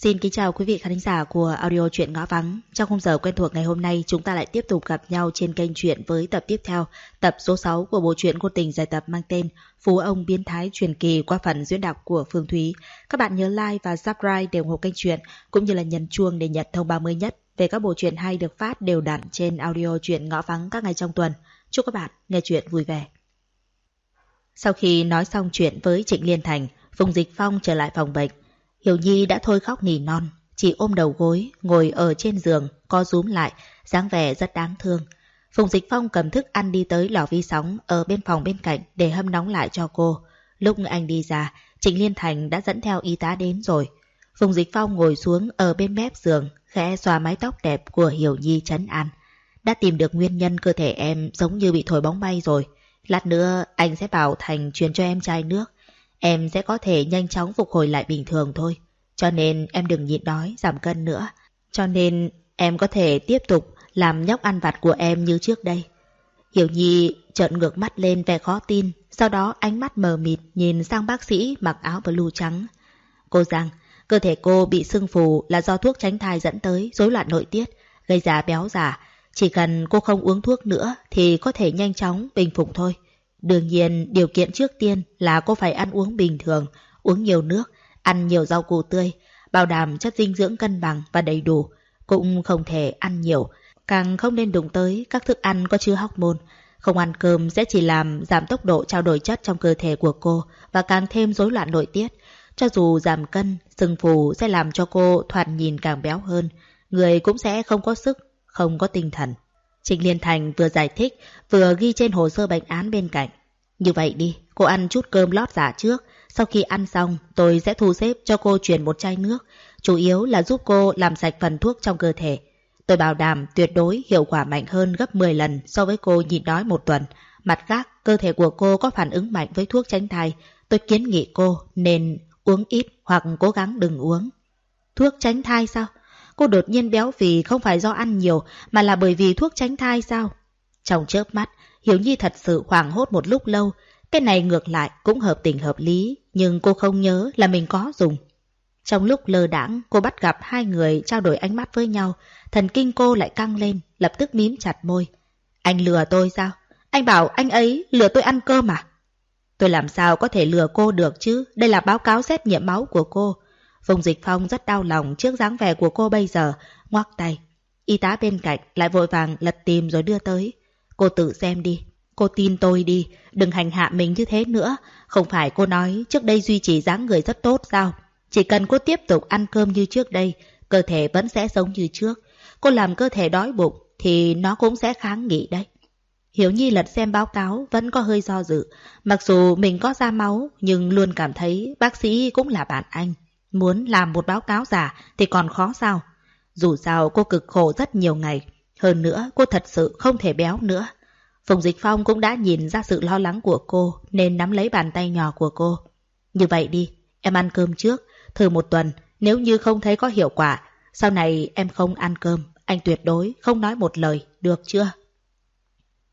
Xin kính chào quý vị khán giả của audio truyện ngõ vắng. Trong khung giờ quen thuộc ngày hôm nay, chúng ta lại tiếp tục gặp nhau trên kênh truyện với tập tiếp theo, tập số 6 của bộ truyện ngôn tình dài tập mang tên Phú ông biến thái truyền kỳ qua phần diễn đọc của Phương Thúy. Các bạn nhớ like và subscribe để ủng hộ kênh truyện cũng như là nhấn chuông để nhận thông báo mới nhất về các bộ truyện hay được phát đều đặn trên audio truyện ngõ vắng các ngày trong tuần. Chúc các bạn nghe truyện vui vẻ. Sau khi nói xong chuyện với Trịnh Liên Thành, Phùng Dịch Phong trở lại phòng bệnh. Hiểu Nhi đã thôi khóc nỉ non, chỉ ôm đầu gối, ngồi ở trên giường, co rúm lại, dáng vẻ rất đáng thương. Phùng Dịch Phong cầm thức ăn đi tới lò vi sóng ở bên phòng bên cạnh để hâm nóng lại cho cô. Lúc anh đi ra, Trịnh Liên Thành đã dẫn theo y tá đến rồi. Phùng Dịch Phong ngồi xuống ở bên mép giường, khẽ xoa mái tóc đẹp của Hiểu Nhi chấn an. Đã tìm được nguyên nhân cơ thể em giống như bị thổi bóng bay rồi. Lát nữa anh sẽ bảo Thành truyền cho em chai nước em sẽ có thể nhanh chóng phục hồi lại bình thường thôi. Cho nên em đừng nhịn đói, giảm cân nữa. Cho nên em có thể tiếp tục làm nhóc ăn vặt của em như trước đây. Hiểu Nhi trợn ngược mắt lên vẻ khó tin, sau đó ánh mắt mờ mịt nhìn sang bác sĩ mặc áo blue trắng. Cô rằng, cơ thể cô bị sưng phù là do thuốc tránh thai dẫn tới rối loạn nội tiết, gây ra béo giả. Chỉ cần cô không uống thuốc nữa thì có thể nhanh chóng bình phục thôi. Đương nhiên, điều kiện trước tiên là cô phải ăn uống bình thường, uống nhiều nước, ăn nhiều rau củ tươi, bảo đảm chất dinh dưỡng cân bằng và đầy đủ. Cũng không thể ăn nhiều, càng không nên đụng tới các thức ăn có chứa hormone. Không ăn cơm sẽ chỉ làm giảm tốc độ trao đổi chất trong cơ thể của cô và càng thêm rối loạn nội tiết. Cho dù giảm cân, sừng phù sẽ làm cho cô thoạt nhìn càng béo hơn, người cũng sẽ không có sức, không có tinh thần. Trịnh Liên Thành vừa giải thích, vừa ghi trên hồ sơ bệnh án bên cạnh. Như vậy đi, cô ăn chút cơm lót giả trước. Sau khi ăn xong, tôi sẽ thu xếp cho cô chuyển một chai nước. Chủ yếu là giúp cô làm sạch phần thuốc trong cơ thể. Tôi bảo đảm tuyệt đối hiệu quả mạnh hơn gấp 10 lần so với cô nhịn đói một tuần. Mặt khác, cơ thể của cô có phản ứng mạnh với thuốc tránh thai. Tôi kiến nghị cô nên uống ít hoặc cố gắng đừng uống. Thuốc tránh thai sao? Cô đột nhiên béo vì không phải do ăn nhiều mà là bởi vì thuốc tránh thai sao? Trong chớp mắt, Hiểu Nhi thật sự hoảng hốt một lúc lâu. Cái này ngược lại cũng hợp tình hợp lý, nhưng cô không nhớ là mình có dùng. Trong lúc lơ đãng, cô bắt gặp hai người trao đổi ánh mắt với nhau. Thần kinh cô lại căng lên, lập tức mím chặt môi. Anh lừa tôi sao? Anh bảo anh ấy lừa tôi ăn cơm à? Tôi làm sao có thể lừa cô được chứ? Đây là báo cáo xét nghiệm máu của cô. Phùng Dịch Phong rất đau lòng trước dáng vẻ của cô bây giờ, ngoắc tay. Y tá bên cạnh lại vội vàng lật tìm rồi đưa tới. Cô tự xem đi, cô tin tôi đi, đừng hành hạ mình như thế nữa. Không phải cô nói trước đây duy trì dáng người rất tốt sao? Chỉ cần cô tiếp tục ăn cơm như trước đây, cơ thể vẫn sẽ sống như trước. Cô làm cơ thể đói bụng thì nó cũng sẽ kháng nghị đấy. Hiểu Nhi lật xem báo cáo vẫn có hơi do dự. Mặc dù mình có ra máu nhưng luôn cảm thấy bác sĩ cũng là bạn anh. Muốn làm một báo cáo giả thì còn khó sao. Dù sao cô cực khổ rất nhiều ngày. Hơn nữa cô thật sự không thể béo nữa. Phùng Dịch Phong cũng đã nhìn ra sự lo lắng của cô nên nắm lấy bàn tay nhỏ của cô. Như vậy đi, em ăn cơm trước, thử một tuần, nếu như không thấy có hiệu quả, sau này em không ăn cơm, anh tuyệt đối không nói một lời, được chưa?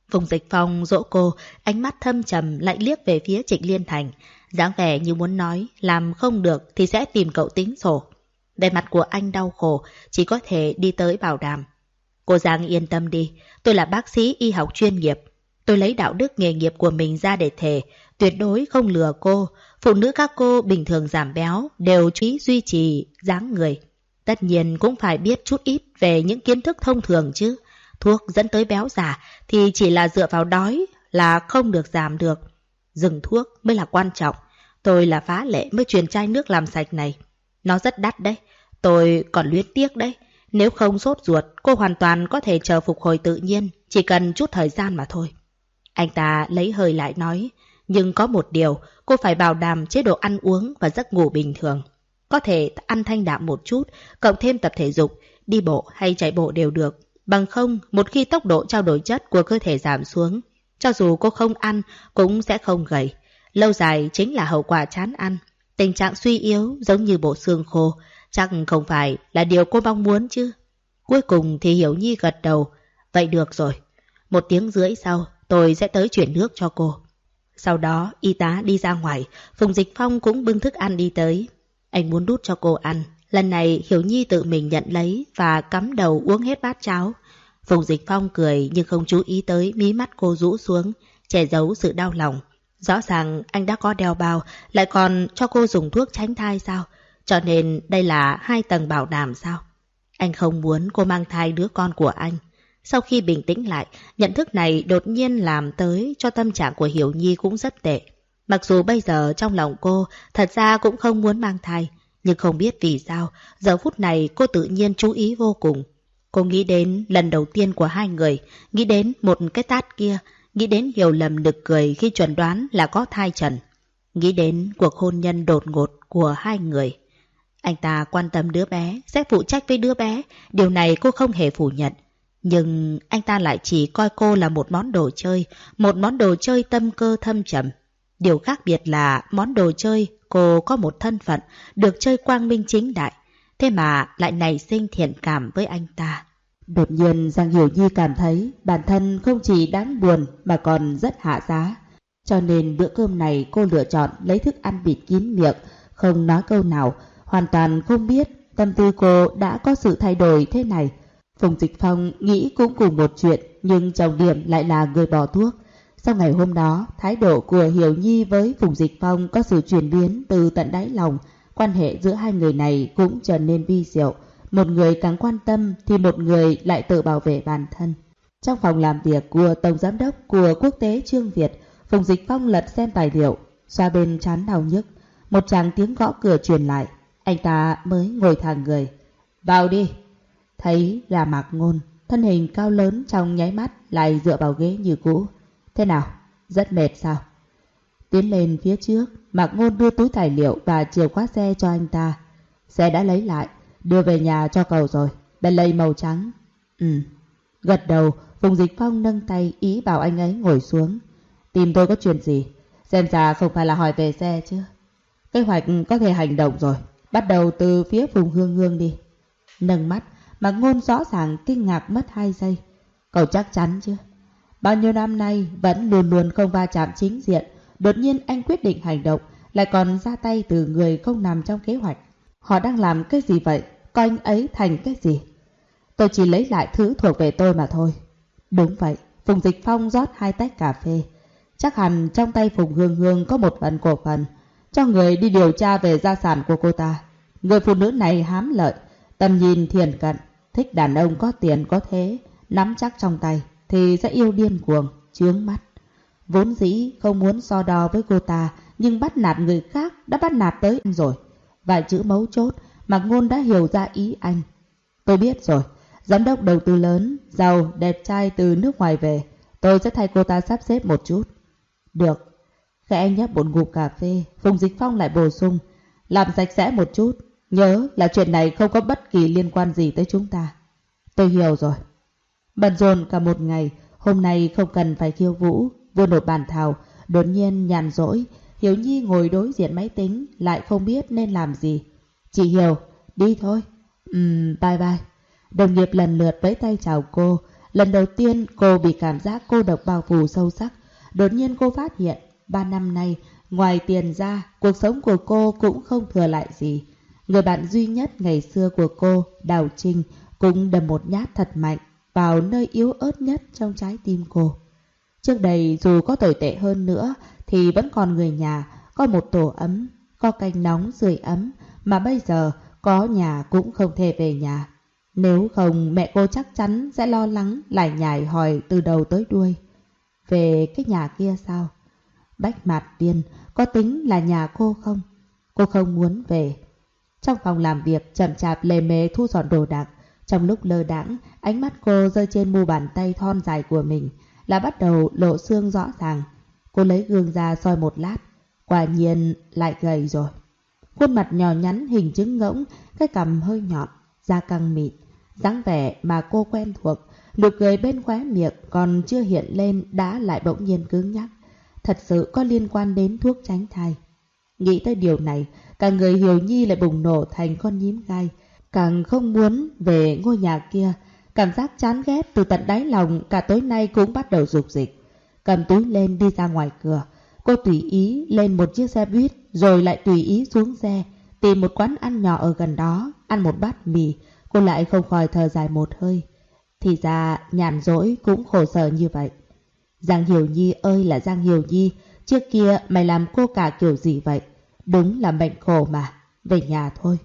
Phùng Dịch Phong dỗ cô, ánh mắt thâm trầm lại liếc về phía Trịnh Liên Thành, dáng vẻ như muốn nói, làm không được thì sẽ tìm cậu tính sổ. Về mặt của anh đau khổ, chỉ có thể đi tới bảo đảm. Cô Giang yên tâm đi, tôi là bác sĩ y học chuyên nghiệp. Tôi lấy đạo đức nghề nghiệp của mình ra để thề, tuyệt đối không lừa cô. Phụ nữ các cô bình thường giảm béo đều chú ý duy trì dáng người. Tất nhiên cũng phải biết chút ít về những kiến thức thông thường chứ. Thuốc dẫn tới béo giả thì chỉ là dựa vào đói là không được giảm được. Dừng thuốc mới là quan trọng. Tôi là phá lệ mới truyền chai nước làm sạch này. Nó rất đắt đấy. Tôi còn luyến tiếc đấy. Nếu không sốt ruột, cô hoàn toàn có thể chờ phục hồi tự nhiên, chỉ cần chút thời gian mà thôi. Anh ta lấy hơi lại nói, nhưng có một điều, cô phải bảo đảm chế độ ăn uống và giấc ngủ bình thường. Có thể ăn thanh đạm một chút, cộng thêm tập thể dục, đi bộ hay chạy bộ đều được. Bằng không, một khi tốc độ trao đổi chất của cơ thể giảm xuống, cho dù cô không ăn cũng sẽ không gầy. Lâu dài chính là hậu quả chán ăn. Tình trạng suy yếu giống như bộ xương khô, chắc không phải là điều cô mong muốn chứ. Cuối cùng thì Hiểu Nhi gật đầu. Vậy được rồi. Một tiếng rưỡi sau, tôi sẽ tới chuyển nước cho cô. Sau đó, y tá đi ra ngoài, Phùng Dịch Phong cũng bưng thức ăn đi tới. Anh muốn đút cho cô ăn, Lần này Hiểu Nhi tự mình nhận lấy và cắm đầu uống hết bát cháo. Phùng Dịch Phong cười nhưng không chú ý tới mí mắt cô rũ xuống, che giấu sự đau lòng. Rõ ràng anh đã có đeo bao, lại còn cho cô dùng thuốc tránh thai sao? Cho nên đây là hai tầng bảo đảm sao? Anh không muốn cô mang thai đứa con của anh. Sau khi bình tĩnh lại, nhận thức này đột nhiên làm tới cho tâm trạng của Hiểu Nhi cũng rất tệ. Mặc dù bây giờ trong lòng cô thật ra cũng không muốn mang thai, nhưng không biết vì sao, giờ phút này cô tự nhiên chú ý vô cùng. Cô nghĩ đến lần đầu tiên của hai người, nghĩ đến một cái tát kia, nghĩ đến hiểu lầm nực cười khi chuẩn đoán là có thai trần. Nghĩ đến cuộc hôn nhân đột ngột của hai người. Anh ta quan tâm đứa bé, sẽ phụ trách với đứa bé, điều này cô không hề phủ nhận. Nhưng anh ta lại chỉ coi cô là một món đồ chơi, một món đồ chơi tâm cơ thâm trầm. Điều khác biệt là món đồ chơi cô có một thân phận, được chơi quang minh chính đại, thế mà lại nảy sinh thiện cảm với anh ta. Đột nhiên Giang Hiểu Nhi cảm thấy bản thân không chỉ đáng buồn mà còn rất hạ giá. Cho nên bữa cơm này cô lựa chọn lấy thức ăn bịt kín miệng, không nói câu nào, hoàn toàn không biết tâm tư cô đã có sự thay đổi thế này. Phùng Dịch Phong nghĩ cũng cùng một chuyện, nhưng trọng điểm lại là người bỏ thuốc. Sau ngày hôm đó, thái độ của Hiểu Nhi với Phùng Dịch Phong có sự chuyển biến từ tận đáy lòng. Quan hệ giữa hai người này cũng trở nên vi diệu. Một người càng quan tâm thì một người lại tự bảo vệ bản thân. Trong phòng làm việc của Tổng Giám đốc của Quốc tế Trương Việt, Phùng Dịch Phong lật xem tài liệu, xoa bên chán đau nhức. Một tràng tiếng gõ cửa truyền lại, anh ta mới ngồi thẳng người. Vào đi! Thấy là Mạc Ngôn, thân hình cao lớn trong nháy mắt lại dựa vào ghế như cũ. Thế nào? Rất mệt sao? Tiến lên phía trước, Mạc Ngôn đưa túi tài liệu và chìa khóa xe cho anh ta. Xe đã lấy lại, đưa về nhà cho cậu rồi. Bentley màu trắng. Ừ. Gật đầu, Phùng Dịch Phong nâng tay ý bảo anh ấy ngồi xuống. Tìm tôi có chuyện gì? Xem ra không phải là hỏi về xe chứ. Kế hoạch có thể hành động rồi. Bắt đầu từ phía Phùng Hương Hương đi. Nâng mắt, mà Ngôn rõ ràng kinh ngạc mất hai giây. Cậu chắc chắn chứ? Bao nhiêu năm nay vẫn luôn luôn không va chạm chính diện, đột nhiên anh quyết định hành động, lại còn ra tay từ người không nằm trong kế hoạch. Họ đang làm cái gì vậy? Coi anh ấy thành cái gì? Tôi chỉ lấy lại thứ thuộc về tôi mà thôi. Đúng vậy, Phùng Dịch Phong rót hai tách cà phê. Chắc hẳn trong tay Phùng Hương Hương có một phần cổ phần, cho người đi điều tra về gia sản của cô ta. Người phụ nữ này hám lợi, tầm nhìn thiền cận, thích đàn ông có tiền có thế, nắm chắc trong tay thì sẽ yêu điên cuồng, chướng mắt. Vốn dĩ không muốn so đo với cô ta, nhưng bắt nạt người khác đã bắt nạt tới anh rồi. Vài chữ mấu chốt, Mạc Ngôn đã hiểu ra ý anh. Tôi biết rồi, giám đốc đầu tư lớn, giàu, đẹp trai từ nước ngoài về. Tôi sẽ thay cô ta sắp xếp một chút. Được. Khẽ anh nhấp một ngụm cà phê, Phùng Dịch Phong lại bổ sung. Làm sạch sẽ một chút. Nhớ là chuyện này không có bất kỳ liên quan gì tới chúng ta. Tôi hiểu rồi. Bận rộn cả một ngày, hôm nay không cần phải khiêu vũ, vừa nộp bàn thảo, đột nhiên nhàn rỗi, Hiểu Nhi ngồi đối diện máy tính, lại không biết nên làm gì. Chị Hiểu, đi thôi. Ừm, bye bye. Đồng nghiệp lần lượt vẫy tay chào cô. Lần đầu tiên cô bị cảm giác cô độc bao phủ sâu sắc. Đột nhiên cô phát hiện, ba năm nay, ngoài tiền ra, cuộc sống của cô cũng không thừa lại gì. Người bạn duy nhất ngày xưa của cô, Đào Trinh, cũng đầm một nhát thật mạnh vào nơi yếu ớt nhất trong trái tim cô. Trước đây dù có tồi tệ hơn nữa thì vẫn còn người nhà, có một tổ ấm, có canh nóng sưởi ấm, mà bây giờ có nhà cũng không thể về nhà. Nếu không mẹ cô chắc chắn sẽ lo lắng lại nhảy hỏi từ đầu tới đuôi. Về cái nhà kia sao? Bách mạt viên có tính là nhà cô không? Cô không muốn về. Trong phòng làm việc chậm chạp lề mề thu dọn đồ đạc, trong lúc lơ đãng, ánh mắt cô rơi trên mu bàn tay thon dài của mình, là bắt đầu lộ xương rõ ràng. Cô lấy gương ra soi một lát, quả nhiên lại gầy rồi. Khuôn mặt nhỏ nhắn hình trứng ngỗng, cái cằm hơi nhọn, da căng mịn, dáng vẻ mà cô quen thuộc, nụ cười bên khóe miệng còn chưa hiện lên đã lại bỗng nhiên cứng nhắc. Thật sự có liên quan đến thuốc tránh thai. Nghĩ tới điều này, cả người Hiểu Nhi lại bùng nổ thành con nhím gai, càng không muốn về ngôi nhà kia. Cảm giác chán ghét từ tận đáy lòng cả tối nay cũng bắt đầu rục dịch. Cầm túi lên đi ra ngoài cửa. Cô tùy ý lên một chiếc xe buýt rồi lại tùy ý xuống xe tìm một quán ăn nhỏ ở gần đó ăn một bát mì, cô lại không khỏi thở dài một hơi. Thì ra nhàn rỗi cũng khổ sở như vậy. Giang Hiểu Nhi ơi là Giang Hiểu Nhi, trước kia mày làm cô cả kiểu gì vậy? Đúng là bệnh khổ mà, về nhà thôi.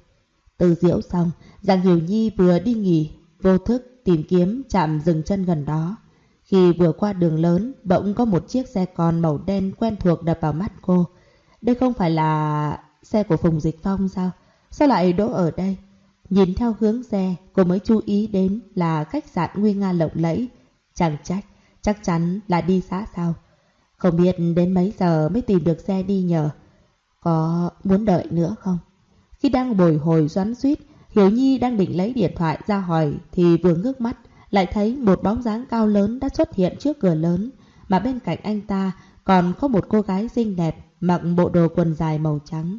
Từ diễu xong, Giang Hiểu Nhi vừa đi nghỉ, vô thức tìm kiếm chạm dừng chân gần đó. Khi vừa qua đường lớn, bỗng có một chiếc xe con màu đen quen thuộc đập vào mắt cô. Đây không phải là xe của Phùng Dịch Phong sao? Sao lại đỗ ở đây? Nhìn theo hướng xe, cô mới chú ý đến là khách sạn nguy nga lộng lẫy. Chẳng trách, chắc chắn là đi xã sao. Không biết đến mấy giờ mới tìm được xe đi nhờ. Có muốn đợi nữa không? Khi đang bồi hồi xoắn suýt, Hiểu Nhi đang định lấy điện thoại ra hỏi thì vừa ngước mắt, lại thấy một bóng dáng cao lớn đã xuất hiện trước cửa lớn, mà bên cạnh anh ta còn có một cô gái xinh đẹp mặc bộ đồ quần dài màu trắng.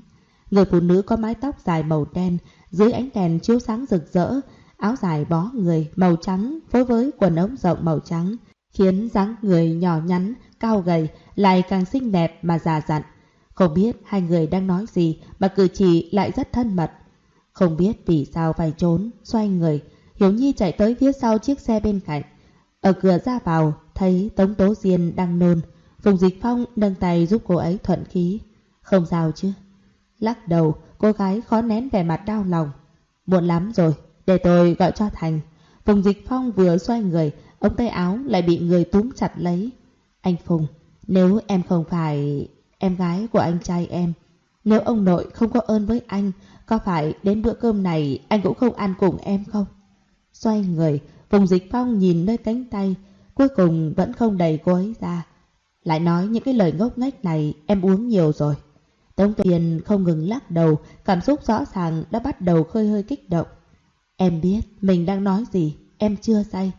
Người phụ nữ có mái tóc dài màu đen, dưới ánh đèn chiếu sáng rực rỡ, áo dài bó người màu trắng phối với quần ống rộng màu trắng, khiến dáng người nhỏ nhắn, cao gầy lại càng xinh đẹp mà già dặn. Không biết hai người đang nói gì mà cử chỉ lại rất thân mật. Không biết vì sao phải trốn, xoay người, Hiểu Nhi chạy tới phía sau chiếc xe bên cạnh. Ở cửa ra vào, thấy Tống Tố Diên đang nôn. Phùng Dịch Phong nâng tay giúp cô ấy thuận khí. Không sao chứ. Lắc đầu, cô gái khó nén vẻ mặt đau lòng. Muộn lắm rồi, để tôi gọi cho Thành. Phùng Dịch Phong vừa xoay người, ống tay áo lại bị người túm chặt lấy. Anh Phùng, nếu em không phải em gái của anh trai em, nếu ông nội không có ơn với anh, có phải đến bữa cơm này anh cũng không ăn cùng em không? Xoay người, Phùng Dịch Phong nhìn nơi cánh tay, cuối cùng vẫn không đầy cô ấy ra. Lại nói những cái lời ngốc nghếch này em uống nhiều rồi. Tống Tiền không ngừng lắc đầu, cảm xúc rõ ràng đã bắt đầu khơi hơi kích động. Em biết mình đang nói gì, em chưa say.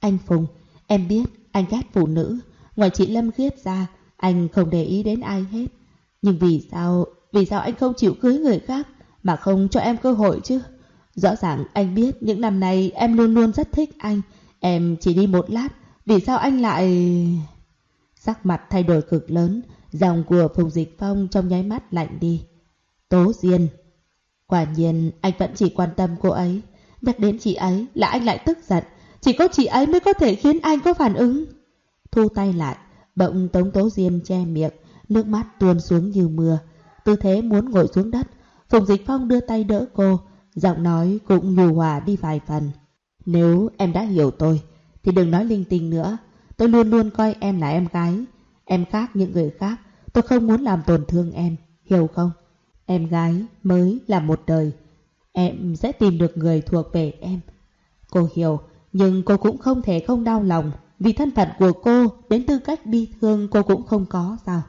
Anh Phùng, em biết anh ghét phụ nữ. Ngoài chị Lâm Khiết ra, anh không để ý đến ai hết. Nhưng vì sao, vì sao anh không chịu cưới người khác mà không cho em cơ hội chứ? Rõ ràng anh biết những năm nay em luôn luôn rất thích anh. Em chỉ đi một lát, vì sao anh lại... Sắc mặt thay đổi cực lớn, dòng của Phùng Dịch Phong trong nháy mắt lạnh đi. Tố Diên. Quả nhiên anh vẫn chỉ quan tâm cô ấy. Nhắc đến chị ấy là anh lại tức giận. Chỉ có chị ấy mới có thể khiến anh có phản ứng. Thu tay lại, bỗng Tống Tố Diên che miệng, nước mắt tuôn xuống như mưa. Tư thế muốn ngồi xuống đất, Phùng Dịch Phong đưa tay đỡ cô, giọng nói cũng nhu hòa đi vài phần. Nếu em đã hiểu tôi, thì đừng nói linh tinh nữa. Tôi luôn luôn coi em là em gái. Em khác những người khác, tôi không muốn làm tổn thương em, hiểu không? Em gái mới là một đời. Em sẽ tìm được người thuộc về em. Cô hiểu, nhưng cô cũng không thể không đau lòng vì thân phận của cô đến tư cách bi thương cô cũng không có sao?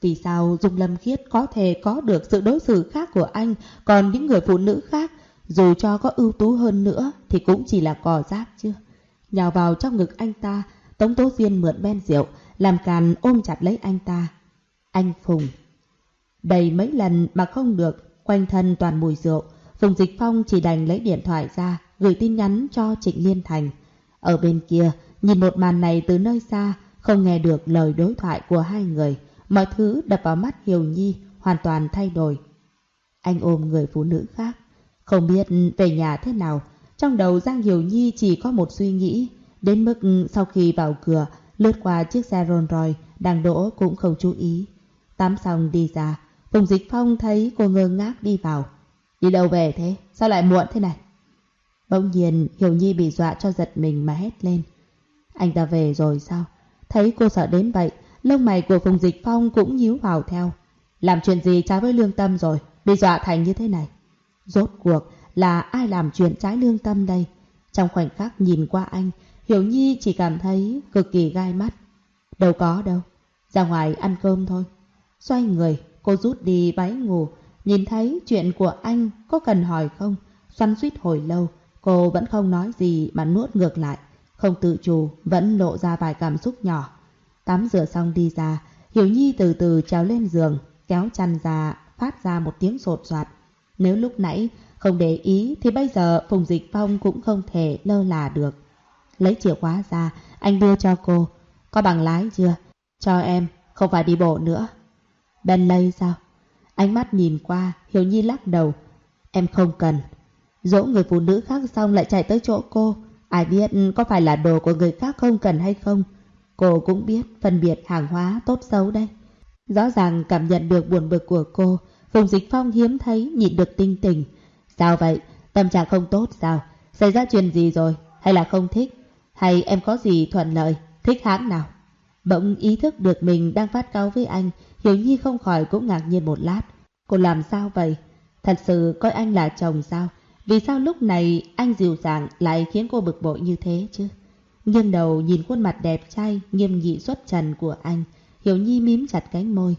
Vì sao Dung Lâm Khiết có thể có được sự đối xử khác của anh còn những người phụ nữ khác dù cho có ưu tú hơn nữa thì cũng chỉ là cò rác chưa Nhào vào trong ngực anh ta, Tống Tố duyên mượn ben rượu, làm càn ôm chặt lấy anh ta. Anh Phùng. Đầy mấy lần mà không được, quanh thân toàn mùi rượu. Phùng Dịch Phong chỉ đành lấy điện thoại ra, gửi tin nhắn cho Trịnh Liên Thành. Ở bên kia, nhìn một màn này từ nơi xa, không nghe được lời đối thoại của hai người. Mọi thứ đập vào mắt Hiểu Nhi, hoàn toàn thay đổi. Anh ôm người phụ nữ khác, không biết về nhà thế nào, trong đầu Giang Hiểu Nhi chỉ có một suy nghĩ, đến mức sau khi vào cửa, lướt qua chiếc xe Rolls Royce đang đỗ cũng không chú ý. Tắm xong đi ra, Phùng Dịch Phong thấy cô ngơ ngác đi vào. Đi đâu về thế? Sao lại muộn thế này? Bỗng nhiên Hiểu Nhi bị dọa cho giật mình mà hét lên. Anh ta về rồi sao? Thấy cô sợ đến vậy, lông mày của Phùng Dịch Phong cũng nhíu vào theo. Làm chuyện gì trái với lương tâm rồi, bị dọa thành như thế này. Rốt cuộc là ai làm chuyện trái lương tâm đây? Trong khoảnh khắc nhìn qua anh, Hiểu Nhi chỉ cảm thấy cực kỳ gai mắt. Đâu có đâu, ra ngoài ăn cơm thôi. Xoay người, cô rút đi váy ngủ, nhìn thấy chuyện của anh có cần hỏi không? Xoắn suýt hồi lâu, cô vẫn không nói gì mà nuốt ngược lại. Không tự chủ, vẫn lộ ra vài cảm xúc nhỏ. Tắm rửa xong đi ra, Hiểu Nhi từ từ trèo lên giường, kéo chăn ra, phát ra một tiếng sột soạt. Nếu lúc nãy không để ý thì bây giờ Phùng Dịch Phong cũng không thể lơ là được. Lấy chìa khóa ra, anh đưa cho cô. Có bằng lái chưa? Cho em, không phải đi bộ nữa. Bentley sao? Ánh mắt nhìn qua, Hiểu Nhi lắc đầu. Em không cần. Dỗ người phụ nữ khác xong lại chạy tới chỗ cô. Ai biết có phải là đồ của người khác không cần hay không. Cô cũng biết phân biệt hàng hóa tốt xấu đây. Rõ ràng cảm nhận được buồn bực của cô. Phùng Dịch Phong hiếm thấy nhịn được tinh tình. Sao vậy? Tâm trạng không tốt sao? Xảy ra chuyện gì rồi? Hay là không thích? Hay em có gì thuận lợi? Thích hãng nào? Bỗng ý thức được mình đang phát cáu với anh. Hiểu Nhi không khỏi cũng ngạc nhiên một lát. Cô làm sao vậy? Thật sự coi anh là chồng sao? Vì sao lúc này anh dịu dàng lại khiến cô bực bội như thế chứ? Nghiêng đầu nhìn khuôn mặt đẹp trai, nghiêm nghị xuất trần của anh. Hiểu Nhi mím chặt cánh môi.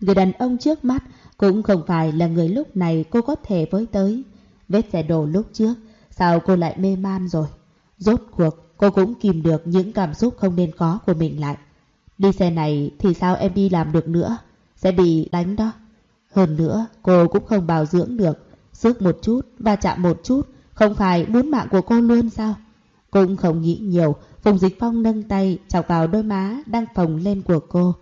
Người đàn ông trước mắt cũng không phải là người lúc này cô có thể với tới. Vết xe đổ lúc trước, sao cô lại mê man rồi? Rốt cuộc, cô cũng kìm được những cảm xúc không nên có của mình lại. Đi xe này thì sao em đi làm được nữa? Sẽ bị đánh đó. Hơn nữa, cô cũng không bảo dưỡng được. Sức một chút và chạm một chút, không phải muốn mạng của cô luôn sao? Cũng không nghĩ nhiều, Phùng Dịch Phong nâng tay chọc vào đôi má đang phồng lên của cô.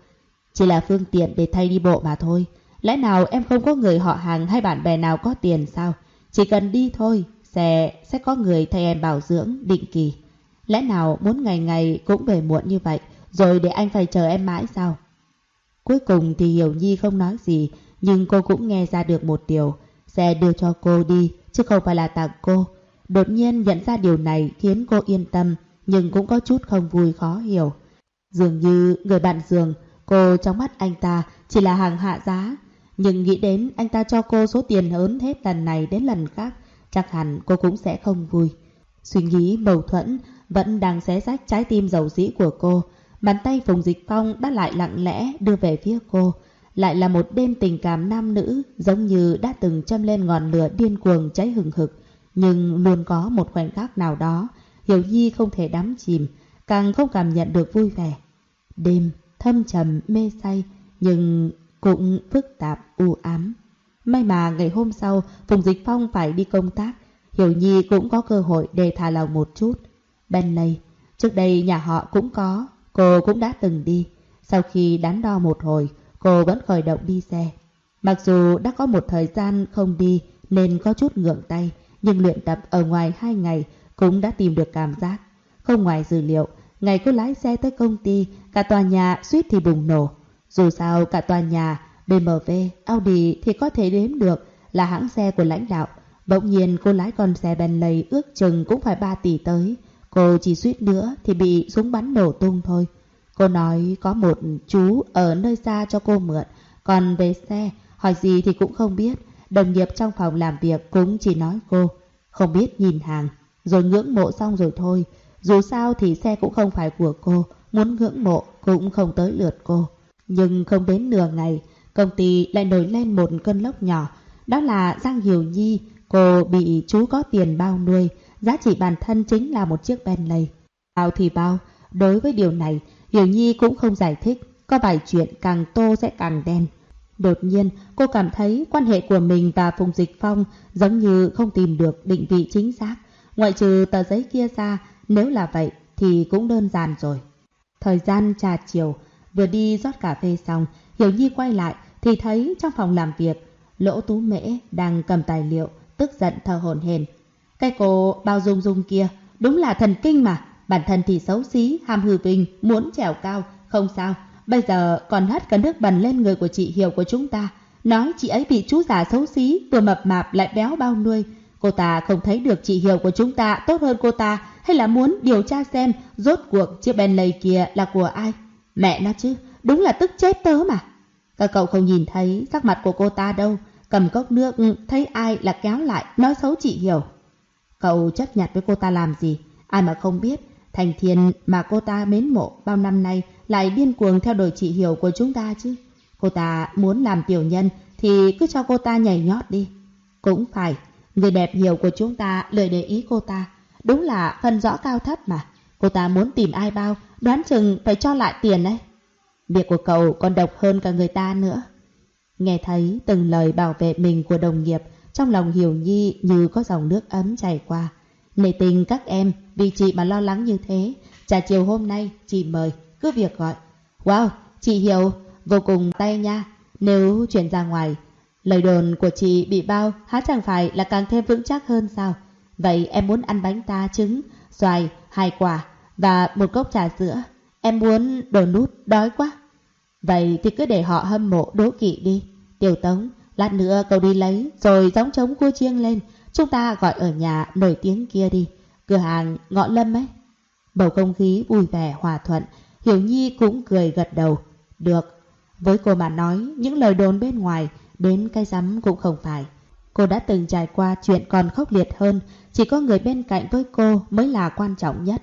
Chỉ là phương tiện để thay đi bộ mà thôi. Lẽ nào em không có người họ hàng hay bạn bè nào có tiền sao? Chỉ cần đi thôi, sẽ sẽ có người thay em bảo dưỡng định kỳ. Lẽ nào muốn ngày ngày cũng về muộn như vậy, rồi để anh phải chờ em mãi sao? Cuối cùng thì Hiểu Nhi không nói gì, nhưng cô cũng nghe ra được một điều. Xe đưa cho cô đi, chứ không phải là tặng cô. Đột nhiên nhận ra điều này khiến cô yên tâm, nhưng cũng có chút không vui khó hiểu. Dường như người bạn giường, cô trong mắt anh ta chỉ là hàng hạ giá. Nhưng nghĩ đến anh ta cho cô số tiền lớn hết lần này đến lần khác, chắc hẳn cô cũng sẽ không vui. Suy nghĩ mâu thuẫn vẫn đang xé rách trái tim dầu dĩ của cô. Bàn tay Phùng Dịch Phong đã lại lặng lẽ đưa về phía cô. Lại là một đêm tình cảm nam nữ giống như đã từng châm lên ngọn lửa điên cuồng cháy hừng hực. Nhưng luôn có một khoảnh khắc nào đó Hiểu Nhi không thể đắm chìm, càng không cảm nhận được vui vẻ. Đêm thâm trầm mê say nhưng cũng phức tạp u ám. May mà ngày hôm sau Phùng Dịch Phong phải đi công tác, Hiểu Nhi cũng có cơ hội để thả lòng một chút. Bentley, trước đây nhà họ cũng có, cô cũng đã từng đi. Sau khi đắn đo một hồi, cô vẫn khởi động đi xe. Mặc dù đã có một thời gian không đi nên có chút ngượng tay, nhưng luyện tập ở ngoài hai ngày cũng đã tìm được cảm giác. Không ngoài dữ liệu, ngày cô lái xe tới công ty, cả tòa nhà suýt thì bùng nổ. Dù sao cả tòa nhà, BMW, Audi thì có thể đếm được là hãng xe của lãnh đạo. Bỗng nhiên cô lái con xe Bentley ước chừng cũng phải 3 tỷ tới. Cô chỉ suýt nữa thì bị súng bắn nổ tung thôi. Cô nói có một chú ở nơi xa cho cô mượn. Còn về xe, hỏi gì thì cũng không biết. Đồng nghiệp trong phòng làm việc cũng chỉ nói cô. Không biết nhìn hàng. Rồi ngưỡng mộ xong rồi thôi. Dù sao thì xe cũng không phải của cô. Muốn ngưỡng mộ cũng không tới lượt cô. Nhưng không đến nửa ngày, công ty lại nổi lên một cơn lốc nhỏ. Đó là Giang Hiểu Nhi, cô bị chú có tiền bao nuôi. Giá trị bản thân chính là một chiếc Bentley. Bao thì bao, đối với điều này, Hiểu Nhi cũng không giải thích. Có vài chuyện càng tô sẽ càng đen. Đột nhiên, cô cảm thấy quan hệ của mình và Phùng Dịch Phong giống như không tìm được định vị chính xác. Ngoại trừ tờ giấy kia ra, nếu là vậy thì cũng đơn giản rồi. Thời gian trà chiều, vừa đi rót cà phê xong, Hiểu Nhi quay lại thì thấy trong phòng làm việc, Lỗ Tú Mễ đang cầm tài liệu, tức giận thờ hồn hển. Cái cô bao dung dung kia, đúng là thần kinh mà, bản thân thì xấu xí, ham hư vinh, muốn trèo cao, không sao. Bây giờ còn hất cả nước bẩn lên người của chị Hiểu của chúng ta. Nói chị ấy bị chú già xấu xí, vừa mập mạp lại béo bao nuôi. Cô ta không thấy được chị Hiểu của chúng ta tốt hơn cô ta hay là muốn điều tra xem rốt cuộc chiếc Bentley kia là của ai? Mẹ nó chứ, đúng là tức chết tớ mà. Các cậu không nhìn thấy sắc mặt của cô ta đâu, cầm cốc nước ừ, thấy ai là kéo lại nói xấu chị Hiểu. Cậu chấp nhặt với cô ta làm gì? Ai mà không biết, thành thiên mà cô ta mến mộ bao năm nay lại điên cuồng theo đuổi chị Hiểu của chúng ta chứ. Cô ta muốn làm tiểu nhân thì cứ cho cô ta nhảy nhót đi. Cũng phải, Người đẹp hiểu của chúng ta lười để ý cô ta. Đúng là phân rõ cao thấp mà. Cô ta muốn tìm ai bao, đoán chừng phải cho lại tiền đấy. Việc của cậu còn độc hơn cả người ta nữa. Nghe thấy từng lời bảo vệ mình của đồng nghiệp, trong lòng Hiểu Nhi như có dòng nước ấm chảy qua. Nể tình các em, vì chị mà lo lắng như thế, trà chiều hôm nay chị mời, cứ việc gọi. Wow, chị Hiểu, vô cùng tay nha. Nếu chuyển ra ngoài, Lời đồn của chị bị bao há chẳng phải là càng thêm vững chắc hơn sao? Vậy em muốn ăn bánh ta trứng, xoài, hai quả và một cốc trà sữa. Em muốn đồ nút, đói quá. Vậy thì cứ để họ hâm mộ đố kỵ đi. Tiểu Tống, lát nữa cậu đi lấy rồi gióng trống cua chiêng lên. Chúng ta gọi ở nhà nổi tiếng kia đi. Cửa hàng ngõ lâm ấy. Bầu không khí vui vẻ hòa thuận. Hiểu Nhi cũng cười gật đầu. Được. Với cô mà nói, những lời đồn bên ngoài, đến cái rắm cũng không phải. Cô đã từng trải qua chuyện còn khốc liệt hơn, chỉ có người bên cạnh với cô mới là quan trọng nhất.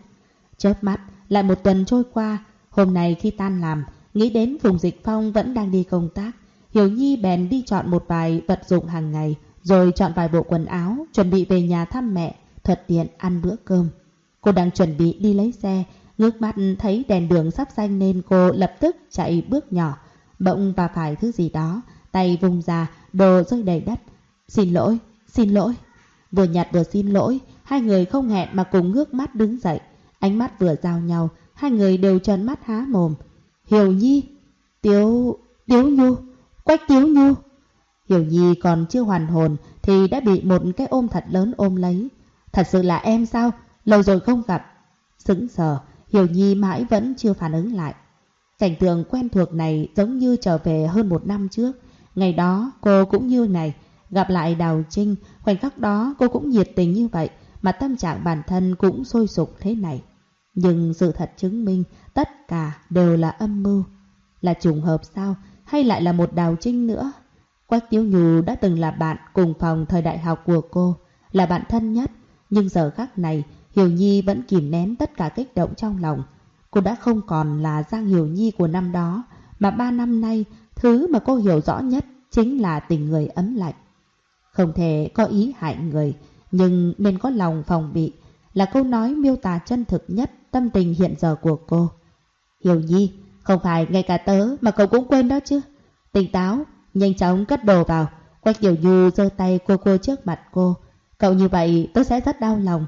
Chớp mắt, lại một tuần trôi qua, hôm nay khi tan làm, nghĩ đến Phùng Dịch Phong vẫn đang đi công tác. Hiểu Nhi bèn đi chọn một vài vật dụng hàng ngày, rồi chọn vài bộ quần áo, chuẩn bị về nhà thăm mẹ, thuận tiện ăn bữa cơm. Cô đang chuẩn bị đi lấy xe, ngước mắt thấy đèn đường sắp xanh nên cô lập tức chạy bước nhỏ, bỗng và phải thứ gì đó, tay vùng ra, đồ rơi đầy đất. Xin lỗi, xin lỗi. Vừa nhặt vừa xin lỗi, hai người không hẹn mà cùng ngước mắt đứng dậy. Ánh mắt vừa giao nhau, hai người đều tròn mắt há mồm. Hiểu Nhi, Tiếu, Tiếu Nhu, Quách Tiếu Nhu. Hiểu Nhi còn chưa hoàn hồn thì đã bị một cái ôm thật lớn ôm lấy. Thật sự là em sao? Lâu rồi không gặp. Sững sờ, Hiểu Nhi mãi vẫn chưa phản ứng lại. Cảnh tượng quen thuộc này giống như trở về hơn một năm trước. Ngày đó cô cũng như này, gặp lại Đào Trinh, khoảnh khắc đó cô cũng nhiệt tình như vậy, mà tâm trạng bản thân cũng sôi sục thế này. Nhưng sự thật chứng minh tất cả đều là âm mưu. Là trùng hợp sao? Hay lại là một Đào Trinh nữa? Quách Tiếu Nhu đã từng là bạn cùng phòng thời đại học của cô, là bạn thân nhất. Nhưng giờ khắc này, Hiểu Nhi vẫn kìm nén tất cả kích động trong lòng. Cô đã không còn là Giang Hiểu Nhi của năm đó, mà ba năm nay, thứ mà cô hiểu rõ nhất chính là tình người ấm lạnh. Không thể có ý hại người, nhưng nên có lòng phòng bị, là câu nói miêu tả chân thực nhất tâm tình hiện giờ của cô. Hiểu Nhi, không phải ngay cả tớ mà cậu cũng quên đó chứ. Tỉnh táo, nhanh chóng cất đồ vào. Quách Hiểu Như giơ tay cô cô trước mặt cô. Cậu như vậy tớ sẽ rất đau lòng.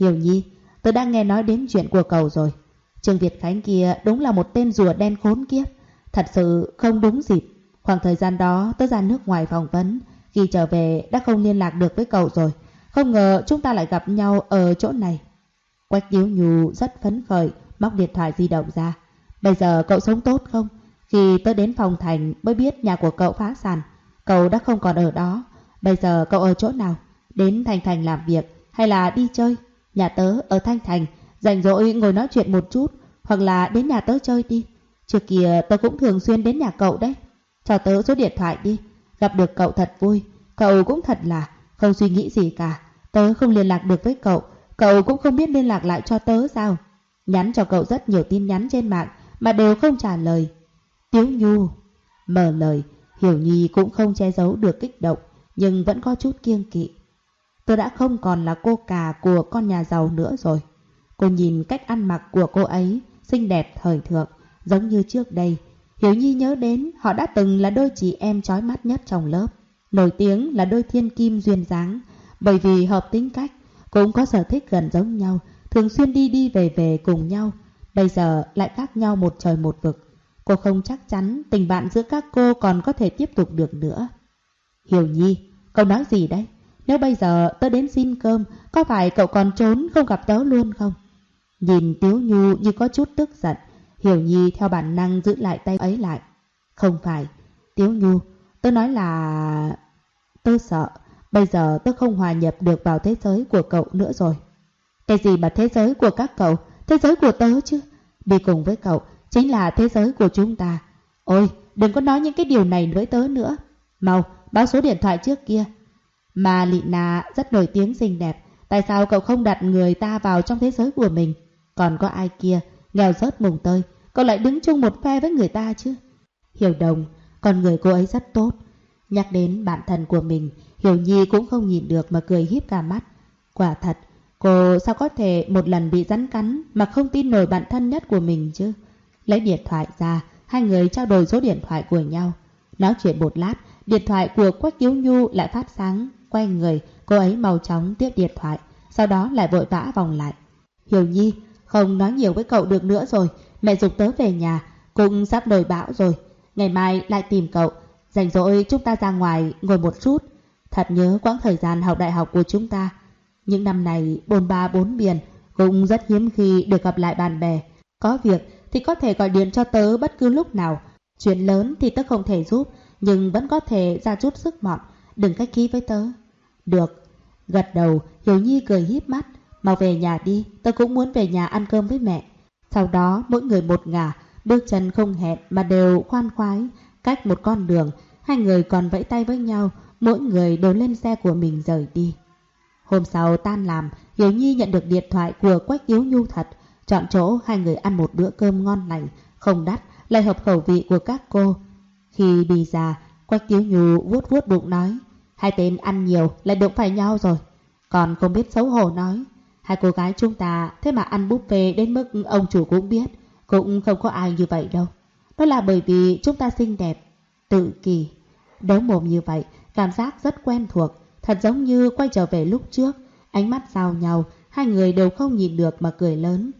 Hiểu Nhi, tớ đã nghe nói đến chuyện của cậu rồi. Trương Việt Khánh kia đúng là một tên rùa đen khốn kiếp. Thật sự không đúng dịp. Khoảng thời gian đó tớ ra nước ngoài phỏng vấn. Khi trở về đã không liên lạc được với cậu rồi. Không ngờ chúng ta lại gặp nhau ở chỗ này. Quách Diếu Nhu rất phấn khởi, móc điện thoại di động ra. Bây giờ cậu sống tốt không? Khi tớ đến phòng thành mới biết nhà của cậu phá sản. Cậu đã không còn ở đó. Bây giờ cậu ở chỗ nào? Đến Thành Thành làm việc hay là đi chơi? Nhà tớ ở Thanh Thành, rảnh rỗi ngồi nói chuyện một chút hoặc là đến nhà tớ chơi đi. Trước kia tớ cũng thường xuyên đến nhà cậu đấy. Cho tớ số điện thoại đi. Gặp được cậu thật vui. Cậu cũng thật là không suy nghĩ gì cả. Tớ không liên lạc được với cậu. Cậu cũng không biết liên lạc lại cho tớ sao. Nhắn cho cậu rất nhiều tin nhắn trên mạng mà đều không trả lời. Tiếu Nhu. Mở lời, Hiểu Nhi cũng không che giấu được kích động nhưng vẫn có chút kiêng kỵ. Tớ đã không còn là cô cả của con nhà giàu nữa rồi. Cô nhìn cách ăn mặc của cô ấy, xinh đẹp thời thượng, giống như trước đây. Hiểu Nhi nhớ đến họ đã từng là đôi chị em trói mắt nhất trong lớp. Nổi tiếng là đôi thiên kim duyên dáng, bởi vì hợp tính cách, cũng có sở thích gần giống nhau, thường xuyên đi đi về về cùng nhau. Bây giờ lại khác nhau một trời một vực. Cô không chắc chắn tình bạn giữa các cô còn có thể tiếp tục được nữa. Hiểu Nhi, cậu nói gì đấy? Nếu bây giờ tớ đến xin cơm, có phải cậu còn trốn không gặp tớ luôn không? Nhìn Tiếu Nhu như có chút tức giận, Hiểu Nhi theo bản năng giữ lại tay ấy lại. Không phải, Tiếu Nhu, tớ nói là... Tớ sợ, bây giờ tớ không hòa nhập được vào thế giới của cậu nữa rồi. Cái gì mà thế giới của các cậu, thế giới của tớ chứ. Đi cùng với cậu chính là thế giới của chúng ta. Ôi, đừng có nói những cái điều này với tớ nữa. Mau, báo số điện thoại trước kia. Mà Lị Na rất nổi tiếng xinh đẹp. Tại sao cậu không đặt người ta vào trong thế giới của mình? Còn có ai kia, nghèo rớt mùng tơi, cậu lại đứng chung một phe với người ta chứ? Hiểu đồng, con người cô ấy rất tốt. Nhắc đến bạn thân của mình, Hiểu Nhi cũng không nhìn được mà cười híp cả mắt. Quả thật, cô sao có thể một lần bị rắn cắn mà không tin nổi bạn thân nhất của mình chứ? Lấy điện thoại ra, hai người trao đổi số điện thoại của nhau. Nói chuyện một lát, điện thoại của Quách Kiếu Nhu lại phát sáng. Quay người, cô ấy mau chóng tiếp điện thoại, sau đó lại vội vã vòng lại. Hiểu Nhi, không nói nhiều với cậu được nữa rồi, mẹ dục tớ về nhà, cũng sắp nổi bão rồi. Ngày mai lại tìm cậu, rảnh rỗi chúng ta ra ngoài ngồi một chút. Thật nhớ quãng thời gian học đại học của chúng ta. Những năm này bồn ba bốn biển cũng rất hiếm khi được gặp lại bạn bè. Có việc thì có thể gọi điện cho tớ bất cứ lúc nào. Chuyện lớn thì tớ không thể giúp, nhưng vẫn có thể ra chút sức mọn. Đừng cách ký với tớ. Được. Gật đầu, Hiểu Nhi cười híp mắt. Mau về nhà đi, tớ cũng muốn về nhà ăn cơm với mẹ. Sau đó mỗi người một ngả, bước chân không hẹn mà đều khoan khoái, cách một con đường. Hai người còn vẫy tay với nhau, mỗi người đều lên xe của mình rời đi. Hôm sau tan làm, Hiếu Nhi nhận được điện thoại của Quách Yếu Nhu thật, chọn chỗ hai người ăn một bữa cơm ngon lành, không đắt, lại hợp khẩu vị của các cô. Khi đi ra, Quách Yếu Nhu vuốt vuốt bụng nói, hai tên ăn nhiều lại đụng phải nhau rồi. Còn không biết xấu hổ nói, hai cô gái chúng ta thế mà ăn buffet đến mức ông chủ cũng biết, cũng không có ai như vậy đâu. Đó là bởi vì chúng ta xinh đẹp, tự kỳ. Đấu mồm như vậy, cảm giác rất quen thuộc, thật giống như quay trở về lúc trước. Ánh mắt giao nhau, hai người đều không nhìn được mà cười lớn.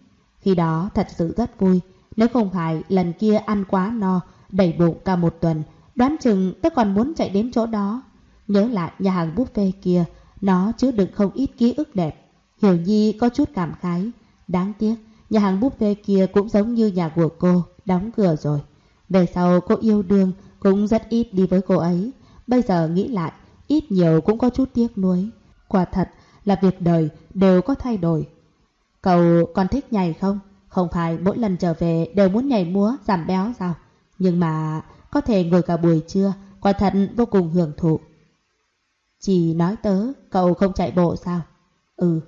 Khi đó thật sự rất vui, nếu không phải lần kia ăn quá no, đầy bụng cả một tuần, đoán chừng tôi còn muốn chạy đến chỗ đó. Nhớ lại nhà hàng buffet kia, nó chứa đựng không ít ký ức đẹp. Hiểu Nhi có chút cảm khái. Đáng tiếc, nhà hàng buffet kia cũng giống như nhà của cô, đóng cửa rồi. Về sau cô yêu đương cũng rất ít đi với cô ấy. Bây giờ nghĩ lại, ít nhiều cũng có chút tiếc nuối. Quả thật là việc đời đều có thay đổi. Cậu còn thích nhảy không? Không phải mỗi lần trở về đều muốn nhảy múa giảm béo sao? Nhưng mà có thể ngồi cả buổi trưa, quả thật vô cùng hưởng thụ. Chỉ nói tớ, cậu không chạy bộ sao? Ừ,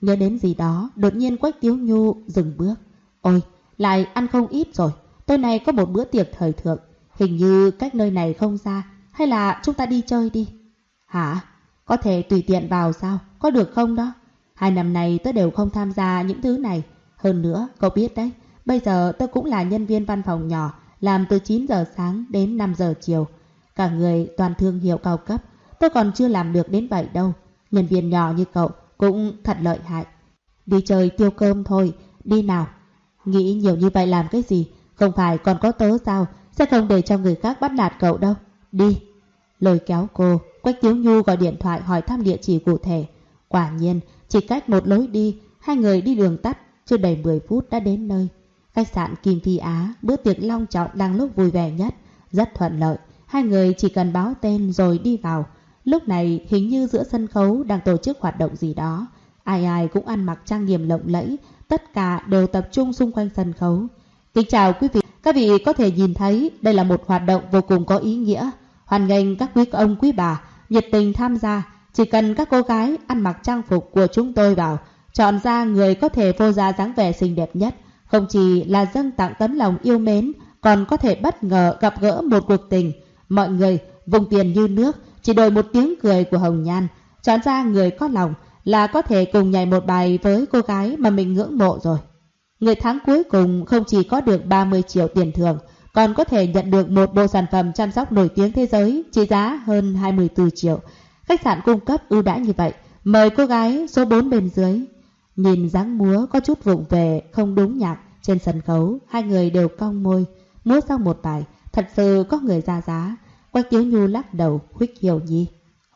nhớ đến gì đó, đột nhiên Quách Tiếu Nhu dừng bước. Ôi, lại ăn không ít rồi, tối nay có một bữa tiệc thời thượng, hình như cách nơi này không xa, hay là chúng ta đi chơi đi? Hả? Có thể tùy tiện vào sao? Có được không đó? Hai năm nay tớ đều không tham gia những thứ này. Hơn nữa, cậu biết đấy, bây giờ tớ cũng là nhân viên văn phòng nhỏ, làm từ 9 giờ sáng đến 5 giờ chiều. Cả người toàn thương hiệu cao cấp, tôi còn chưa làm được đến vậy đâu. Nhân viên nhỏ như cậu cũng thật lợi hại. Đi chơi tiêu cơm thôi, đi nào. Nghĩ nhiều như vậy làm cái gì? Không phải còn có tớ sao? Sẽ không để cho người khác bắt nạt cậu đâu. Đi. lời kéo cô, Quách Tiếu Nhu gọi điện thoại hỏi thăm địa chỉ cụ thể. Quả nhiên, chỉ cách một lối đi, hai người đi đường tắt, chưa đầy 10 phút đã đến nơi. Khách sạn Kim Phi Á, bữa tiệc long trọng đang lúc vui vẻ nhất, rất thuận lợi. Hai người chỉ cần báo tên rồi đi vào. Lúc này hình như giữa sân khấu đang tổ chức hoạt động gì đó. Ai ai cũng ăn mặc trang nghiêm lộng lẫy, tất cả đều tập trung xung quanh sân khấu. Kính chào quý vị, các vị có thể nhìn thấy đây là một hoạt động vô cùng có ý nghĩa. Hoan nghênh các quý ông quý bà nhiệt tình tham gia. Chỉ cần các cô gái ăn mặc trang phục của chúng tôi vào, chọn ra người có thể vô ra dáng vẻ xinh đẹp nhất. Không chỉ là dâng tặng tấm lòng yêu mến, còn có thể bất ngờ gặp gỡ một cuộc tình. Mọi người vùng tiền như nước, chỉ đổi một tiếng cười của Hồng Nhan. Chọn ra người có lòng là có thể cùng nhảy một bài với cô gái mà mình ngưỡng mộ rồi. Người thắng cuối cùng không chỉ có được 30 triệu tiền thưởng, còn có thể nhận được một bộ sản phẩm chăm sóc nổi tiếng thế giới trị giá hơn 24 triệu. Khách sạn cung cấp ưu đãi như vậy, mời cô gái số 4 bên dưới. Nhìn dáng múa có chút vụng về, không đúng nhạc, trên sân khấu, hai người đều cong môi. Múa xong một bài, thật sự có người ra giá. Quách Tiếu Nhu lắc đầu, khuyết hiểu nhi.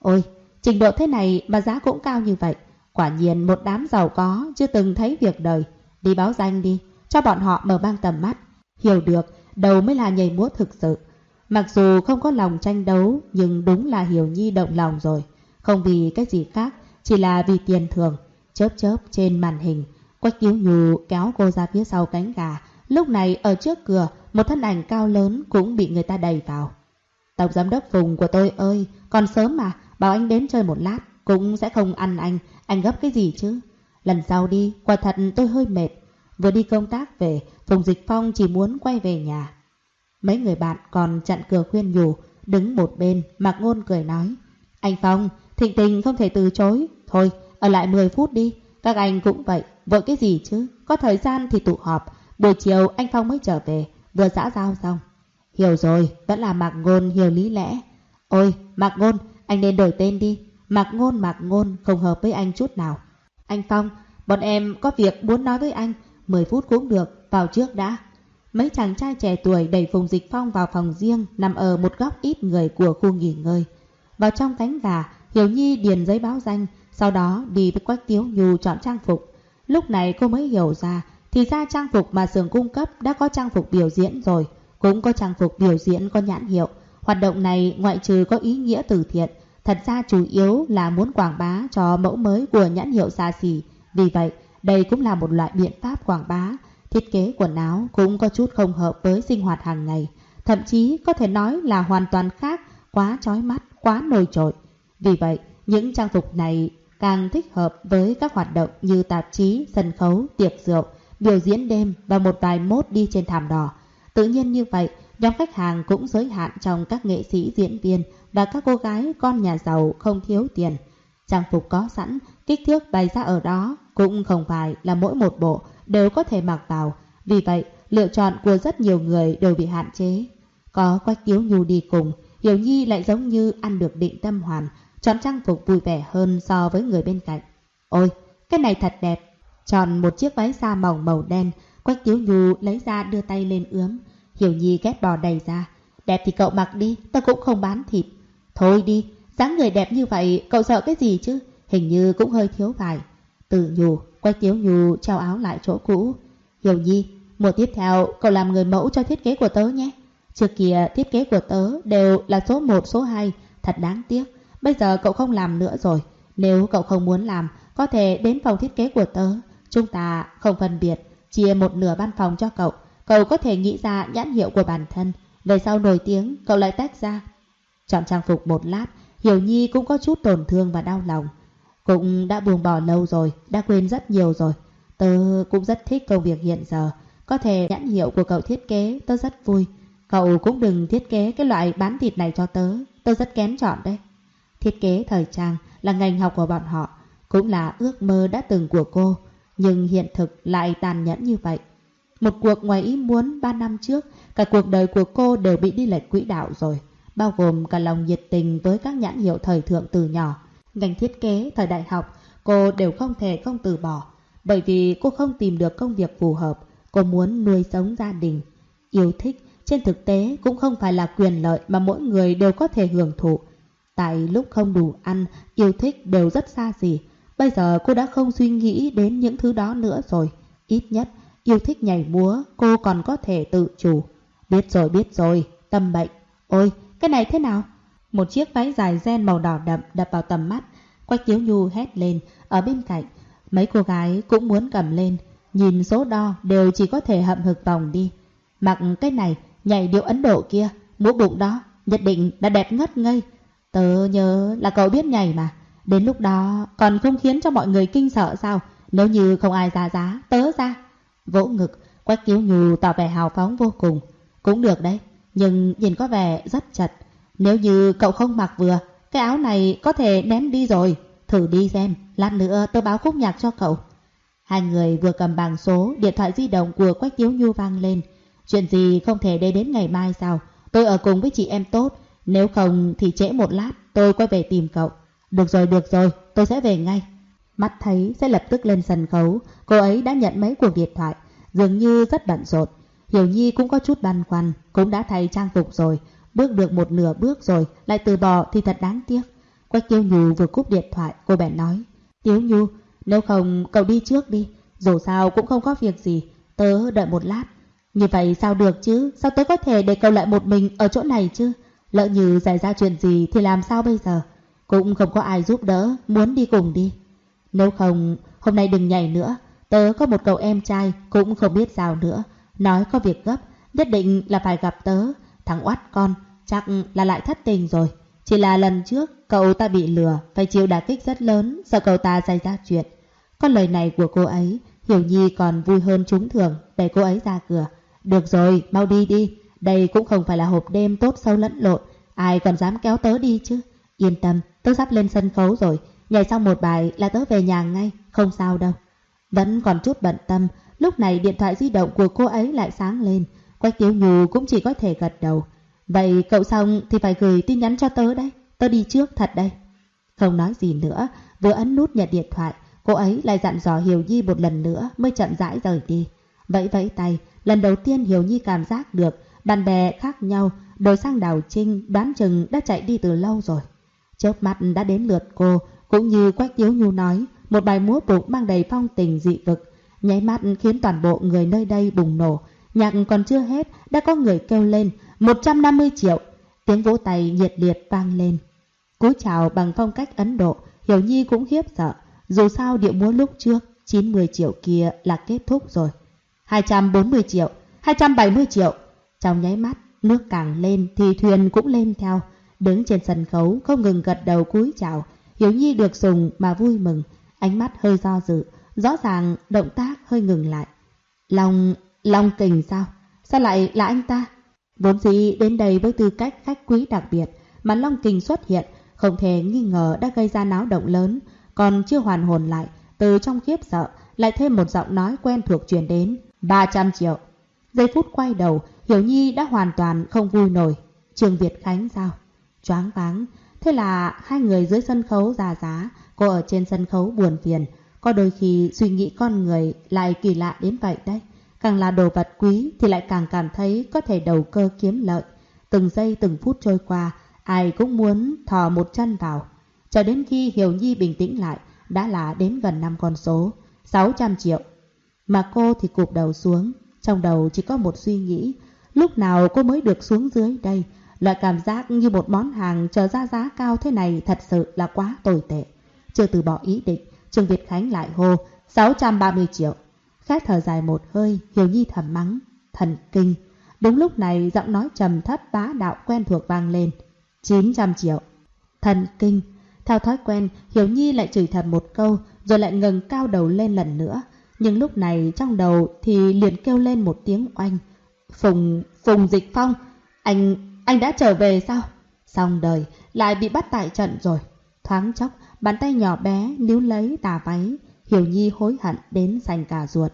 Ôi, trình độ thế này mà giá cũng cao như vậy. Quả nhiên một đám giàu có, chưa từng thấy việc đời. Đi báo danh đi, cho bọn họ mở mang tầm mắt. Hiểu được, đầu mới là nhảy múa thực sự. Mặc dù không có lòng tranh đấu, nhưng đúng là Hiểu Nhi động lòng rồi. Không vì cái gì khác, chỉ là vì tiền thường. Chớp chớp trên màn hình, Quách Kiếu nhù kéo cô ra phía sau cánh gà. Lúc này ở trước cửa, một thân ảnh cao lớn cũng bị người ta đẩy vào. Tổng giám đốc vùng của tôi ơi, còn sớm mà, bảo anh đến chơi một lát, cũng sẽ không ăn anh, anh gấp cái gì chứ. Lần sau đi, quả thật tôi hơi mệt. Vừa đi công tác về, Phùng Dịch Phong chỉ muốn quay về nhà. Mấy người bạn còn chặn cửa khuyên nhủ, đứng một bên, mặc ngôn cười nói. Anh Phong, thịnh tình không thể từ chối. Thôi, ở lại 10 phút đi. Các anh cũng vậy, vội cái gì chứ? Có thời gian thì tụ họp. Buổi chiều anh Phong mới trở về, vừa xã giao xong. Hiểu rồi, vẫn là Mạc Ngôn hiểu lý lẽ. Ôi, Mạc Ngôn, anh nên đổi tên đi. Mạc Ngôn Mạc Ngôn không hợp với anh chút nào. Anh Phong, bọn em có việc muốn nói với anh. 10 phút cũng được, vào trước đã. Mấy chàng trai trẻ tuổi đẩy Phùng Dịch Phong vào phòng riêng nằm ở một góc ít người của khu nghỉ ngơi. Vào trong cánh gà, Hiểu Nhi điền giấy báo danh, sau đó đi với Quách Tiếu Nhu chọn trang phục. Lúc này cô mới hiểu ra, thì ra trang phục mà xưởng cung cấp đã có trang phục biểu diễn rồi, cũng có trang phục biểu diễn có nhãn hiệu. Hoạt động này ngoại trừ có ý nghĩa từ thiện, thật ra chủ yếu là muốn quảng bá cho mẫu mới của nhãn hiệu xa xỉ. Vì vậy, đây cũng là một loại biện pháp quảng bá. Thiết kế quần áo cũng có chút không hợp với sinh hoạt hàng ngày. Thậm chí có thể nói là hoàn toàn khác, quá chói mắt, quá nổi trội. Vì vậy, những trang phục này càng thích hợp với các hoạt động như tạp chí, sân khấu, tiệc rượu, biểu diễn đêm và một vài mốt đi trên thảm đỏ. Tự nhiên như vậy, nhóm khách hàng cũng giới hạn trong các nghệ sĩ diễn viên và các cô gái con nhà giàu không thiếu tiền. Trang phục có sẵn, kích thước bày ra ở đó cũng không phải là mỗi một bộ đều có thể mặc vào. Vì vậy, lựa chọn của rất nhiều người đều bị hạn chế. Có Quách Tiếu Nhu đi cùng, Hiểu Nhi lại giống như ăn được định tâm hoàn, chọn trang phục vui vẻ hơn so với người bên cạnh. Ôi, cái này thật đẹp. Chọn một chiếc váy da mỏng màu đen, Quách Tiếu Nhu lấy ra đưa tay lên ướm. Hiểu Nhi ghét bò đầy ra. Đẹp thì cậu mặc đi, ta cũng không bán thịt. Thôi đi, dáng người đẹp như vậy, cậu sợ cái gì chứ? Hình như cũng hơi thiếu vải. Từ nhù, Quách Tiếu Nhu trao áo lại chỗ cũ. Hiểu Nhi, mùa tiếp theo cậu làm người mẫu cho thiết kế của tớ nhé. Trước kia thiết kế của tớ đều là số 1, số 2, thật đáng tiếc. Bây giờ cậu không làm nữa rồi. Nếu cậu không muốn làm, có thể đến phòng thiết kế của tớ. Chúng ta không phân biệt, chia một nửa văn phòng cho cậu. Cậu có thể nghĩ ra nhãn hiệu của bản thân. Về sau nổi tiếng, cậu lại tách ra. Chọn trang phục một lát, Hiểu Nhi cũng có chút tổn thương và đau lòng. Cũng đã buông bỏ lâu rồi, đã quên rất nhiều rồi. Tớ cũng rất thích công việc hiện giờ. Có thể nhãn hiệu của cậu thiết kế, tớ rất vui. Cậu cũng đừng thiết kế cái loại bán thịt này cho tớ. Tớ rất kén chọn đấy. Thiết kế thời trang là ngành học của bọn họ, cũng là ước mơ đã từng của cô. Nhưng hiện thực lại tàn nhẫn như vậy. Một cuộc ngoài ý muốn ba năm trước, cả cuộc đời của cô đều bị đi lệch quỹ đạo rồi. Bao gồm cả lòng nhiệt tình với các nhãn hiệu thời thượng từ nhỏ. Ngành thiết kế thời đại học, cô đều không thể không từ bỏ. Bởi vì cô không tìm được công việc phù hợp, cô muốn nuôi sống gia đình. Yêu thích trên thực tế cũng không phải là quyền lợi mà mỗi người đều có thể hưởng thụ. Tại lúc không đủ ăn, yêu thích đều rất xa xỉ. Bây giờ cô đã không suy nghĩ đến những thứ đó nữa rồi. Ít nhất, yêu thích nhảy múa, cô còn có thể tự chủ. Biết rồi, biết rồi, tâm bệnh. Ôi, cái này thế nào? Một chiếc váy dài ren màu đỏ đậm đập vào tầm mắt. Quách Tiếu Nhu hét lên, ở bên cạnh. Mấy cô gái cũng muốn cầm lên. Nhìn số đo đều chỉ có thể hậm hực vòng đi. Mặc cái này, nhảy điệu Ấn Độ kia, mũ bụng đó, nhất định đã đẹp ngất ngây. Tớ nhớ là cậu biết nhảy mà. Đến lúc đó còn không khiến cho mọi người kinh sợ sao? Nếu như không ai ra giá, tớ ra. Vỗ ngực, Quách Kiếu Nhu tỏ vẻ hào phóng vô cùng. Cũng được đấy, nhưng nhìn có vẻ rất chật. Nếu như cậu không mặc vừa, cái áo này có thể ném đi rồi. Thử đi xem, lát nữa tôi báo khúc nhạc cho cậu. Hai người vừa cầm bảng số, điện thoại di động của Quách Tiếu Nhu vang lên. Chuyện gì không thể để đến ngày mai sao? Tôi ở cùng với chị em tốt. Nếu không thì trễ một lát tôi quay về tìm cậu. Được rồi, được rồi, tôi sẽ về ngay. Mắt thấy sẽ lập tức lên sân khấu, cô ấy đã nhận mấy cuộc điện thoại, dường như rất bận rộn. Hiểu Nhi cũng có chút băn khoăn, cũng đã thay trang phục rồi, bước được một nửa bước rồi, lại từ bỏ thì thật đáng tiếc. Quách Tiêu Nhu vừa cúp điện thoại, cô bèn nói, Tiếu Nhu, nếu không cậu đi trước đi, dù sao cũng không có việc gì, tớ đợi một lát. Như vậy sao được chứ, sao tớ có thể để cậu lại một mình ở chỗ này chứ? Lỡ như xảy ra chuyện gì thì làm sao bây giờ? Cũng không có ai giúp đỡ, muốn đi cùng đi. Nếu không, hôm nay đừng nhảy nữa. Tớ có một cậu em trai cũng không biết sao nữa. Nói có việc gấp, nhất định là phải gặp tớ. Thằng oát con, chắc là lại thất tình rồi. Chỉ là lần trước cậu ta bị lừa, phải chịu đả kích rất lớn, sợ cậu ta xảy ra chuyện. Có lời này của cô ấy, Hiểu Nhi còn vui hơn chúng thường, để cô ấy ra cửa. Được rồi, mau đi đi. Đây cũng không phải là hộp đêm tốt sâu lẫn lộn. Ai còn dám kéo tớ đi chứ? Yên tâm, tớ sắp lên sân khấu rồi. Nhảy xong một bài là tớ về nhà ngay, không sao đâu. Vẫn còn chút bận tâm, lúc này điện thoại di động của cô ấy lại sáng lên. Quách Tiếu Nhu cũng chỉ có thể gật đầu. Vậy cậu xong thì phải gửi tin nhắn cho tớ đấy. Tớ đi trước thật đây. Không nói gì nữa, vừa ấn nút nhận điện thoại, cô ấy lại dặn dò Hiểu Nhi một lần nữa mới chậm rãi rời đi. Vẫy vẫy tay, lần đầu tiên Hiểu Nhi cảm giác được bạn bè khác nhau, đổi sang đào trinh đoán chừng đã chạy đi từ lâu rồi. Chớp mắt đã đến lượt cô, Cũng như Quách Tiếu Nhu nói, một bài múa bụng mang đầy phong tình dị vực, nháy mắt khiến toàn bộ người nơi đây bùng nổ. Nhạc còn chưa hết, đã có người kêu lên 150 triệu. Tiếng vỗ tay nhiệt liệt vang lên. Cúi chào bằng phong cách Ấn Độ, Hiểu Nhi cũng khiếp sợ. Dù sao điệu múa lúc trước, 90 triệu kia là kết thúc rồi. 240 triệu, 270 triệu. Trong nháy mắt, nước càng lên thì thuyền cũng lên theo. Đứng trên sân khấu không ngừng gật đầu cúi chào. Hiểu Nhi được sùng mà vui mừng, ánh mắt hơi do dự, rõ ràng động tác hơi ngừng lại. lòng Long kình sao? Sao lại là anh ta? Vốn dĩ đến đây với tư cách khách quý đặc biệt mà Long kình xuất hiện không thể nghi ngờ đã gây ra náo động lớn, còn chưa hoàn hồn lại, từ trong khiếp sợ lại thêm một giọng nói quen thuộc truyền đến, 300 triệu. Giây phút quay đầu, Hiểu Nhi đã hoàn toàn không vui nổi. Trường Việt Khánh sao? Choáng váng. Thế là hai người dưới sân khấu già giá, cô ở trên sân khấu buồn phiền. Có đôi khi suy nghĩ con người lại kỳ lạ đến vậy đấy. Càng là đồ vật quý thì lại càng cảm thấy có thể đầu cơ kiếm lợi. Từng giây từng phút trôi qua, ai cũng muốn thò một chân vào. Cho đến khi Hiểu Nhi bình tĩnh lại, đã là đến gần năm con số, 600 triệu. Mà cô thì cụp đầu xuống, trong đầu chỉ có một suy nghĩ, lúc nào cô mới được xuống dưới đây. Loại cảm giác như một món hàng chờ ra giá cao thế này thật sự là quá tồi tệ. Chưa từ bỏ ý định, Trương Việt Khánh lại hô 630 triệu. Khát thở dài một hơi, Hiểu Nhi thầm mắng, thần kinh. Đúng lúc này giọng nói trầm thấp bá đạo quen thuộc vang lên. 900 triệu. Thần kinh. Theo thói quen, Hiểu Nhi lại chửi thầm một câu, rồi lại ngừng cao đầu lên lần nữa. Nhưng lúc này trong đầu thì liền kêu lên một tiếng oanh. Phùng, Phùng Dịch Phong, anh, anh đã trở về sao? Xong đời, lại bị bắt tại trận rồi. Thoáng chốc, bàn tay nhỏ bé níu lấy tà váy, Hiểu Nhi hối hận đến sành cả ruột.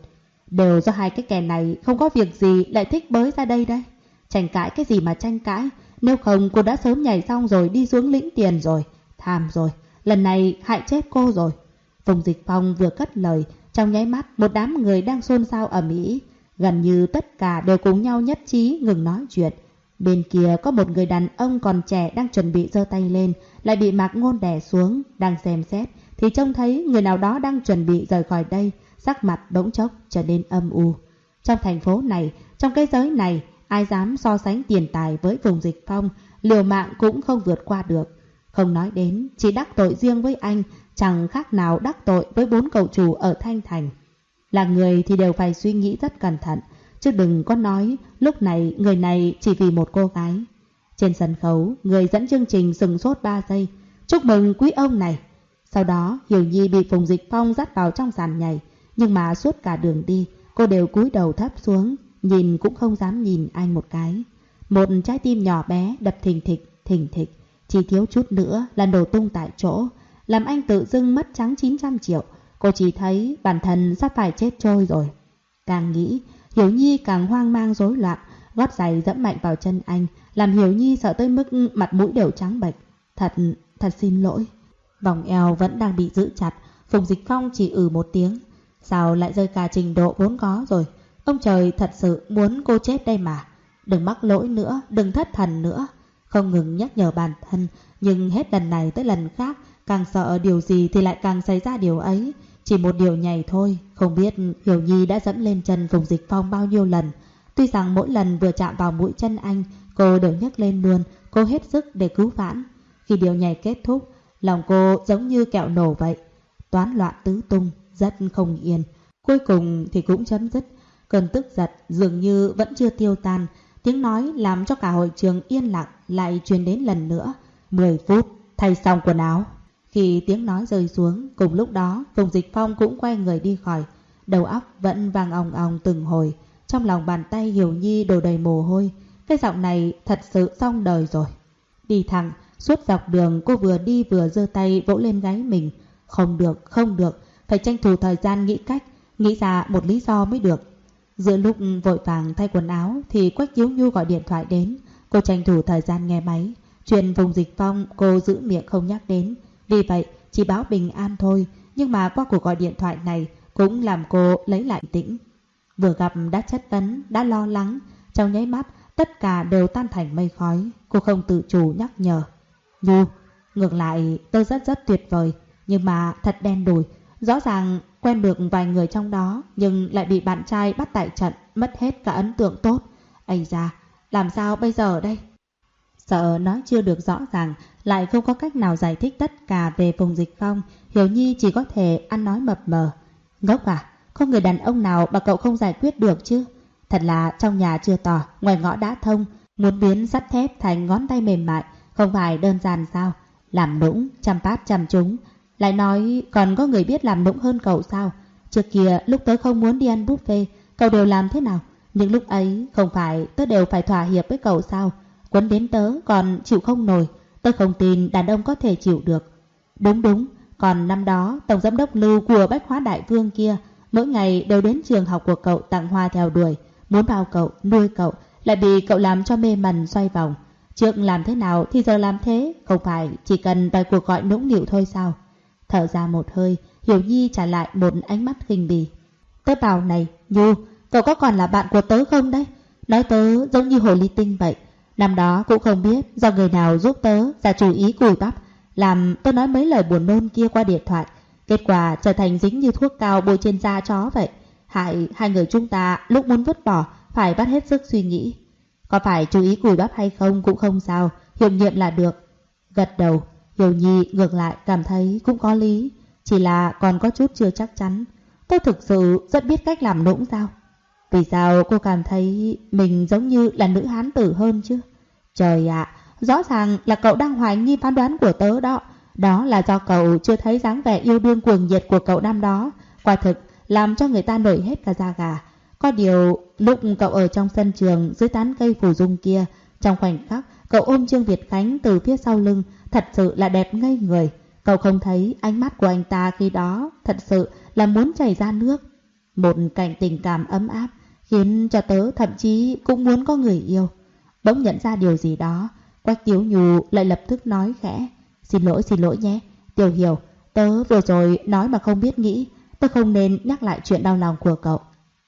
Đều do hai cái kẻ này không có việc gì lại thích bới ra đây đây. Tranh cãi cái gì mà tranh cãi, nếu không cô đã sớm nhảy xong rồi đi xuống lĩnh tiền rồi. Tham rồi, lần này hại chết cô rồi. Phùng Dịch Phong vừa cất lời, trong nháy mắt một đám người đang xôn xao ở Mỹ. Gần như tất cả đều cùng nhau nhất trí ngừng nói chuyện. Bên kia có một người đàn ông còn trẻ đang chuẩn bị giơ tay lên, lại bị Mạc Ngôn đè xuống, đang xem xét, thì trông thấy người nào đó đang chuẩn bị rời khỏi đây, sắc mặt bỗng chốc trở nên âm u. Trong thành phố này, trong cái giới này, ai dám so sánh tiền tài với vùng dịch phong, liều mạng cũng không vượt qua được. Không nói đến, chỉ đắc tội riêng với anh, chẳng khác nào đắc tội với bốn cậu chủ ở Thanh Thành. Là người thì đều phải suy nghĩ rất cẩn thận, chứ đừng có nói lúc này người này chỉ vì một cô gái. Trên sân khấu, người dẫn chương trình sừng sốt 3 giây. Chúc mừng quý ông này. Sau đó, Hiểu Nhi bị Phùng Dịch Phong dắt vào trong sàn nhảy. Nhưng mà suốt cả đường đi, cô đều cúi đầu thấp xuống, nhìn cũng không dám nhìn anh một cái. Một trái tim nhỏ bé đập thình thịch, thình thịch, chỉ thiếu chút nữa là nổ tung tại chỗ, làm anh tự dưng mất trắng 900 triệu. Cô chỉ thấy bản thân sắp phải chết trôi rồi. Càng nghĩ, Hiểu Nhi càng hoang mang rối loạn, gót giày dẫm mạnh vào chân anh, làm Hiểu Nhi sợ tới mức mặt mũi đều trắng bệch. Thật, thật xin lỗi. Vòng eo vẫn đang bị giữ chặt, Phùng Dịch Phong chỉ ừ một tiếng. Sao lại rơi cả trình độ vốn có rồi? Ông trời thật sự muốn cô chết đây mà. Đừng mắc lỗi nữa, đừng thất thần nữa. Không ngừng nhắc nhở bản thân, nhưng hết lần này tới lần khác, càng sợ điều gì thì lại càng xảy ra điều ấy. Chỉ một điều nhảy thôi, không biết Hiểu Nhi đã dẫm lên chân Phùng Dịch Phong bao nhiêu lần. Tuy rằng mỗi lần vừa chạm vào mũi chân anh, cô đều nhấc lên luôn, cô hết sức để cứu vãn. Khi điều nhảy kết thúc, lòng cô giống như kẹo nổ vậy. Toán loạn tứ tung, rất không yên. Cuối cùng thì cũng chấm dứt. Cơn tức giật dường như vẫn chưa tiêu tan. Tiếng nói làm cho cả hội trường yên lặng lại truyền đến lần nữa. 10 phút, thay xong quần áo. Khi tiếng nói rơi xuống, cùng lúc đó, Phùng Dịch Phong cũng quay người đi khỏi. Đầu óc vẫn vang ong ong từng hồi. Trong lòng bàn tay Hiểu Nhi đổ đầy mồ hôi. Cái giọng này thật sự xong đời rồi. Đi thẳng, suốt dọc đường cô vừa đi vừa giơ tay vỗ lên gáy mình. Không được, không được, phải tranh thủ thời gian nghĩ cách, nghĩ ra một lý do mới được. Giữa lúc vội vàng thay quần áo thì Quách diếu Nhu gọi điện thoại đến. Cô tranh thủ thời gian nghe máy. Chuyện vùng dịch phong cô giữ miệng không nhắc đến. Vì vậy chỉ báo bình an thôi. Nhưng mà qua cuộc gọi điện thoại này cũng làm cô lấy lại tĩnh. Vừa gặp đã chất vấn, đã lo lắng. Trong nháy mắt tất cả đều tan thành mây khói. Cô không tự chủ nhắc nhở. Dù ngược lại tôi rất rất tuyệt vời. Nhưng mà thật đen đủi, rõ ràng quen được vài người trong đó nhưng lại bị bạn trai bắt tại trận, mất hết cả ấn tượng tốt. Ây da, làm sao bây giờ đây? Sợ nói chưa được rõ ràng, lại không có cách nào giải thích tất cả về vùng Dịch Phong, Hiểu Nhi chỉ có thể ăn nói mập mờ. Ngốc à, không người đàn ông nào mà cậu không giải quyết được chứ? Thật là trong nhà chưa tỏ, ngoài ngõ đã thông, muốn biến sắt thép thành ngón tay mềm mại, không phải đơn giản sao? Làm nũng, chăm bát chăm chúng. Lại nói còn có người biết làm nũng hơn cậu sao? Trước kia lúc tớ không muốn đi ăn buffet, cậu đều làm thế nào? Nhưng lúc ấy không phải tớ đều phải thỏa hiệp với cậu sao? Quấn đến tớ còn chịu không nổi, tớ không tin đàn ông có thể chịu được. Đúng đúng, còn năm đó tổng giám đốc lưu của Bách Hóa Đại Vương kia mỗi ngày đều đến trường học của cậu tặng hoa theo đuổi, muốn bao cậu, nuôi cậu, lại bị cậu làm cho mê mẩn xoay vòng. Trước làm thế nào thì giờ làm thế, không phải chỉ cần vài cuộc gọi nũng nịu thôi sao? Thở ra một hơi, Hiểu Nhi trả lại một ánh mắt khinh bỉ. Tớ bảo này, Nhu, cậu có còn là bạn của tớ không đấy? Nói tớ giống như hồ ly tinh vậy. Năm đó cũng không biết do người nào giúp tớ ra chủ ý cùi bắp, làm tớ nói mấy lời buồn nôn kia qua điện thoại. Kết quả trở thành dính như thuốc cao bôi trên da chó vậy. Hại hai người chúng ta lúc muốn vứt bỏ phải bắt hết sức suy nghĩ. Có phải chú ý cùi bắp hay không cũng không sao, hiệu nghiệm là được. Gật đầu, Hiểu Nhi ngược lại cảm thấy cũng có lý, chỉ là còn có chút chưa chắc chắn. Tôi thực sự rất biết cách làm nũng sao? Vì sao cô cảm thấy mình giống như là nữ hán tử hơn chứ? Trời ạ, rõ ràng là cậu đang hoài nghi phán đoán của tớ đó. Đó là do cậu chưa thấy dáng vẻ yêu đương cuồng nhiệt của cậu năm đó. Quả thực làm cho người ta nổi hết cả da gà. Có điều lúc cậu ở trong sân trường dưới tán cây phủ dung kia, trong khoảnh khắc cậu ôm Trương Việt Khánh từ phía sau lưng, thật sự là đẹp ngây người. Cậu không thấy ánh mắt của anh ta khi đó thật sự là muốn chảy ra nước. Một cảnh tình cảm ấm áp khiến cho tớ thậm chí cũng muốn có người yêu. Bỗng nhận ra điều gì đó, Quách Tiếu Nhù lại lập tức nói khẽ. Xin lỗi, xin lỗi nhé. Tiểu hiểu, tớ vừa rồi nói mà không biết nghĩ, tớ không nên nhắc lại chuyện đau lòng của cậu.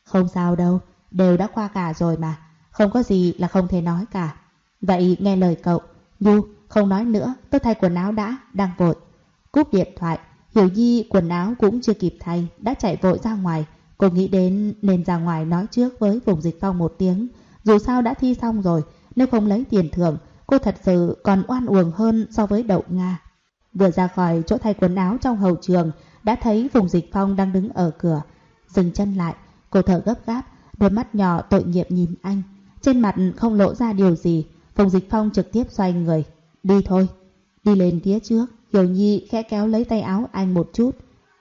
Không sao đâu, đều đã qua cả rồi mà, không có gì là không thể nói cả. Vậy nghe lời cậu, Nhu, không nói nữa, Tôi thay quần áo đã, đang vội. Cúp điện thoại, Hiểu Nhi quần áo cũng chưa kịp thay, đã chạy vội ra ngoài. Cô nghĩ đến nên ra ngoài nói trước với vùng dịch phong một tiếng. Dù sao đã thi xong rồi, nếu không lấy tiền thưởng, cô thật sự còn oan uổng hơn so với đậu Nga. Vừa ra khỏi chỗ thay quần áo trong hầu trường, đã thấy vùng dịch phong đang đứng ở cửa. Dừng chân lại, cô thở gấp gáp, đôi mắt nhỏ tội nghiệp nhìn anh. Trên mặt không lộ ra điều gì, Phùng dịch phong trực tiếp xoay người. Đi thôi. Đi lên phía trước, Hiểu Nhi khẽ kéo lấy tay áo anh một chút.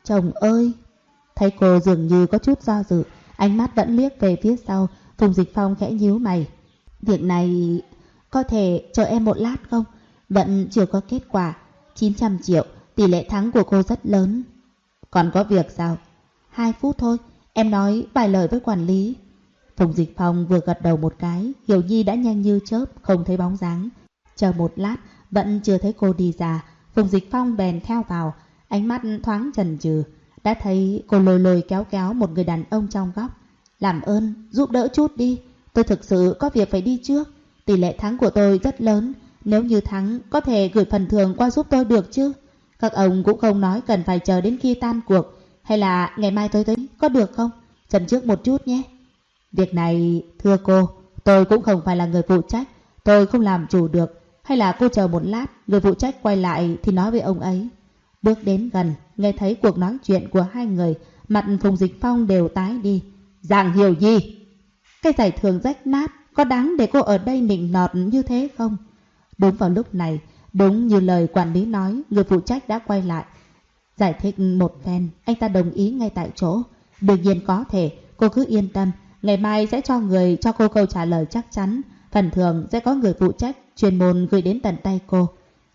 Chồng ơi! Thấy cô dường như có chút do dự, ánh mắt vẫn liếc về phía sau, Phùng Dịch Phong khẽ nhíu mày. Việc này có thể chờ em một lát không? Vẫn chưa có kết quả. 900 triệu, tỷ lệ thắng của cô rất lớn. Còn có việc sao? Hai phút thôi, em nói vài lời với quản lý. Phùng Dịch Phong vừa gật đầu một cái, Hiểu Nhi đã nhanh như chớp, không thấy bóng dáng. Chờ một lát, vẫn chưa thấy cô đi ra, Phùng Dịch Phong bèn theo vào, ánh mắt thoáng chần chừ, đã thấy cô lôi lôi kéo kéo một người đàn ông trong góc. Làm ơn, giúp đỡ chút đi, tôi thực sự có việc phải đi trước. Tỷ lệ thắng của tôi rất lớn, nếu như thắng có thể gửi phần thưởng qua giúp tôi được chứ. Các ông cũng không nói cần phải chờ đến khi tan cuộc, hay là ngày mai tôi tới, có được không? Chần trước một chút nhé. Việc này, thưa cô, tôi cũng không phải là người phụ trách, tôi không làm chủ được. Hay là cô chờ một lát, người phụ trách quay lại thì nói với ông ấy. Bước đến gần, nghe thấy cuộc nói chuyện của hai người, mặt Phùng Dịch Phong đều tái đi. Giảng hiểu gì? Cái giải thưởng rách nát, có đáng để cô ở đây nịnh nọt như thế không? Đúng vào lúc này, đúng như lời quản lý nói, người phụ trách đã quay lại. Giải thích một phen, anh ta đồng ý ngay tại chỗ. Đương nhiên có thể, cô cứ yên tâm, ngày mai sẽ cho người cho cô câu trả lời chắc chắn. Phần thường sẽ có người phụ trách chuyên môn gửi đến tận tay cô.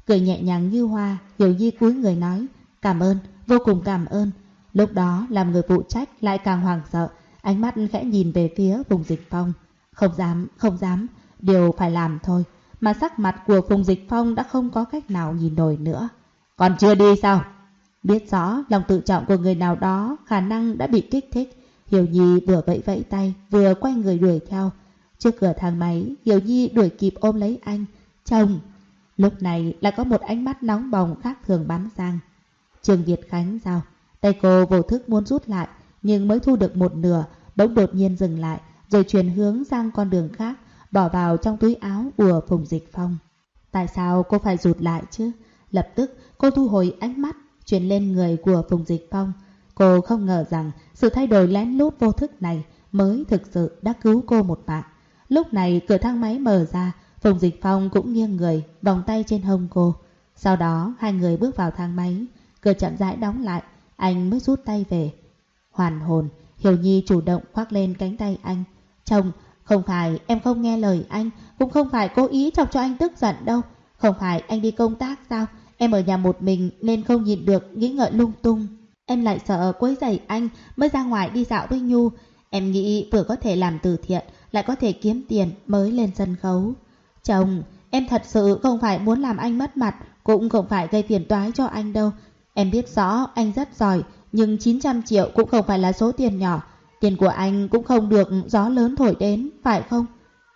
Cười nhẹ nhàng như hoa, Hiểu Nhi cúi người nói, cảm ơn, vô cùng cảm ơn. Lúc đó làm người phụ trách lại càng hoảng sợ, ánh mắt khẽ nhìn về phía vùng dịch phong. Không dám, không dám, điều phải làm thôi. Mà sắc mặt của Phùng Dịch Phong đã không có cách nào nhìn nổi nữa. Còn chưa đi sao? Biết rõ lòng tự trọng của người nào đó khả năng đã bị kích thích. Hiểu Nhi vừa vẫy vẫy tay, vừa quay người đuổi theo. Trước cửa thang máy, Hiểu Nhi đuổi kịp ôm lấy anh. Chồng! Lúc này lại có một ánh mắt nóng bỏng khác thường bắn sang. Trường Việt Khánh sao? Tay cô vô thức muốn rút lại, nhưng mới thu được một nửa, bỗng đột nhiên dừng lại, rồi chuyển hướng sang con đường khác, bỏ vào trong túi áo của Phùng Dịch Phong. Tại sao cô phải rụt lại chứ? Lập tức cô thu hồi ánh mắt, chuyển lên người của Phùng Dịch Phong. Cô không ngờ rằng sự thay đổi lén lút vô thức này mới thực sự đã cứu cô một mạng. Lúc này cửa thang máy mở ra, Phùng Dịch Phong cũng nghiêng người, vòng tay trên hông cô. Sau đó hai người bước vào thang máy, cửa chậm rãi đóng lại, anh mới rút tay về. Hoàn hồn, Hiểu Nhi chủ động khoác lên cánh tay anh. Chồng, không phải em không nghe lời anh, cũng không phải cố ý chọc cho anh tức giận đâu. Không phải anh đi công tác sao? Em ở nhà một mình nên không nhìn được nghĩ ngợi lung tung. Em lại sợ quấy rầy anh mới ra ngoài đi dạo với Nhu. Em nghĩ vừa có thể làm từ thiện, lại có thể kiếm tiền mới lên sân khấu. Chồng, em thật sự không phải muốn làm anh mất mặt, cũng không phải gây phiền toái cho anh đâu. Em biết rõ anh rất giỏi, nhưng 900 triệu cũng không phải là số tiền nhỏ. Tiền của anh cũng không được gió lớn thổi đến, phải không?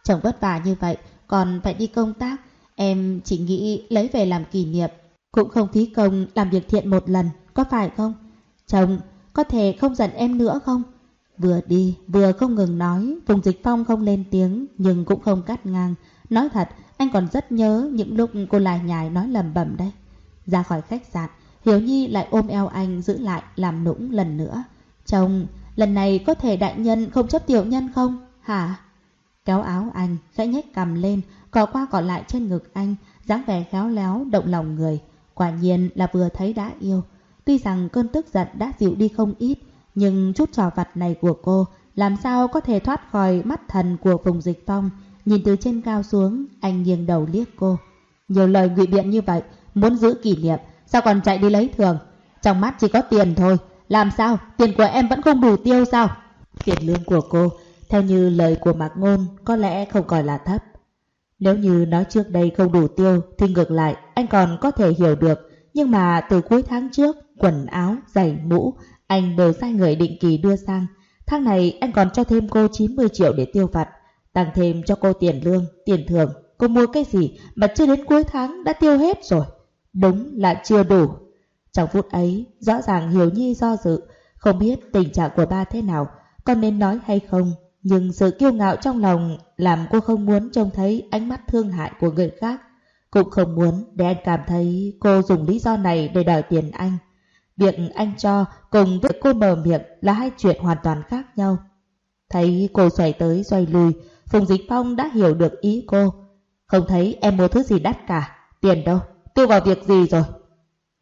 Chồng vất vả như vậy, còn phải đi công tác. Em chỉ nghĩ lấy về làm kỷ niệm, cũng không phí công làm việc thiện một lần, có phải không? Chồng, có thể không giận em nữa không? Vừa đi, vừa không ngừng nói, Phùng Dịch Phong không lên tiếng, nhưng cũng không cắt ngang. Nói thật, anh còn rất nhớ những lúc cô lại nhài nói lầm bẩm đây Ra khỏi khách sạn, Hiếu Nhi lại ôm eo anh giữ lại làm nũng lần nữa. Chồng, lần này có thể đại nhân không chấp tiểu nhân không? Hả? Kéo áo anh, khẽ nhếch cầm lên, cọ qua cọ lại trên ngực anh, dáng vẻ khéo léo, động lòng người. Quả nhiên là vừa thấy đã yêu. Tuy rằng cơn tức giận đã dịu đi không ít, nhưng chút trò vặt này của cô làm sao có thể thoát khỏi mắt thần của vùng dịch phong. Nhìn từ trên cao xuống, anh nghiêng đầu liếc cô. Nhiều lời ngụy biện như vậy, muốn giữ kỷ niệm, sao còn chạy đi lấy thường? Trong mắt chỉ có tiền thôi, làm sao? Tiền của em vẫn không đủ tiêu sao? Tiền lương của cô, theo như lời của Mạc Ngôn, có lẽ không còn là thấp. Nếu như nói trước đây không đủ tiêu, thì ngược lại, anh còn có thể hiểu được. Nhưng mà từ cuối tháng trước, quần áo, giày, mũ, anh đều sai người định kỳ đưa sang. Tháng này anh còn cho thêm cô 90 triệu để tiêu vặt, tăng thêm cho cô tiền lương, tiền thưởng. Cô mua cái gì mà chưa đến cuối tháng đã tiêu hết rồi. Đúng là chưa đủ. Trong phút ấy, rõ ràng Hiểu Nhi do dự, không biết tình trạng của ba thế nào, con nên nói hay không. Nhưng sự kiêu ngạo trong lòng làm cô không muốn trông thấy ánh mắt thương hại của người khác. Cũng không muốn để anh cảm thấy cô dùng lý do này để đòi tiền anh. Việc anh cho cùng việc cô mở miệng là hai chuyện hoàn toàn khác nhau. Thấy cô xoay tới xoay lùi, Phùng Dịch Phong đã hiểu được ý cô. Không thấy em mua thứ gì đắt cả, tiền đâu, tiêu vào việc gì rồi.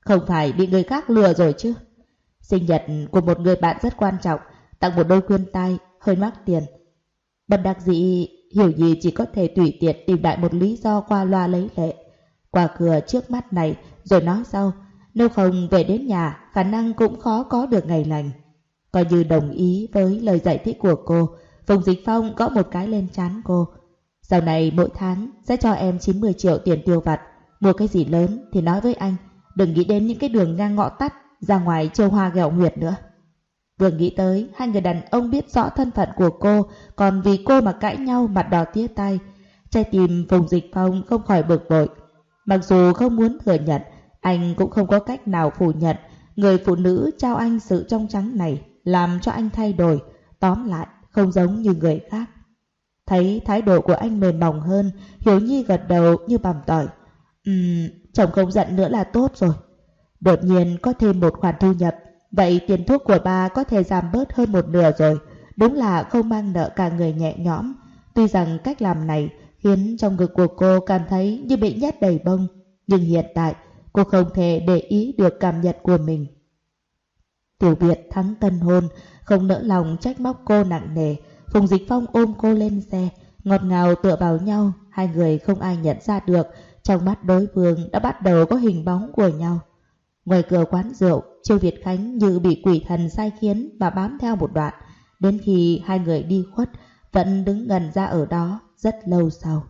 Không phải bị người khác lừa rồi chứ. Sinh nhật của một người bạn rất quan trọng, tặng một đôi khuyên tai, hơi mắc tiền. Bất đặc dĩ hiểu gì chỉ có thể tùy tiện tìm đại một lý do qua loa lấy lệ. Qua cửa trước mắt này rồi nói sau, nếu không về đến nhà, khả năng cũng khó có được ngày lành. Coi như đồng ý với lời giải thích của cô, Phùng Dịch Phong gõ một cái lên chán cô. Sau này mỗi tháng sẽ cho em 90 triệu tiền tiêu vặt. Mua cái gì lớn thì nói với anh. Đừng nghĩ đến những cái đường ngang ngõ tắt ra ngoài châu hoa gẹo nguyệt nữa. Vừa nghĩ tới, hai người đàn ông biết rõ thân phận của cô, còn vì cô mà cãi nhau mặt đỏ tía tay. Trái tim Phùng Dịch Phong không khỏi bực bội. Mặc dù không muốn thừa nhận, anh cũng không có cách nào phủ nhận người phụ nữ trao anh sự trong trắng này làm cho anh thay đổi, tóm lại không giống như người khác. Thấy thái độ của anh mềm mỏng hơn, Hiếu Nhi gật đầu như bằm tỏi. Ừm, chồng không giận nữa là tốt rồi. Đột nhiên có thêm một khoản thu nhập, vậy tiền thuốc của ba có thể giảm bớt hơn một nửa rồi. Đúng là không mang nợ cả người nhẹ nhõm. Tuy rằng cách làm này khiến trong ngực của cô cảm thấy như bị nhét đầy bông, nhưng hiện tại cô không thể để ý được cảm nhận của mình. Tiểu Việt thắng tân hôn, không nỡ lòng trách móc cô nặng nề. Phùng Dịch Phong ôm cô lên xe, ngọt ngào tựa vào nhau, hai người không ai nhận ra được, trong mắt đối phương đã bắt đầu có hình bóng của nhau. Ngoài cửa quán rượu, Trương Việt Khánh như bị quỷ thần sai khiến và bám theo một đoạn, đến khi hai người đi khuất, vẫn đứng gần ra ở đó rất lâu sau.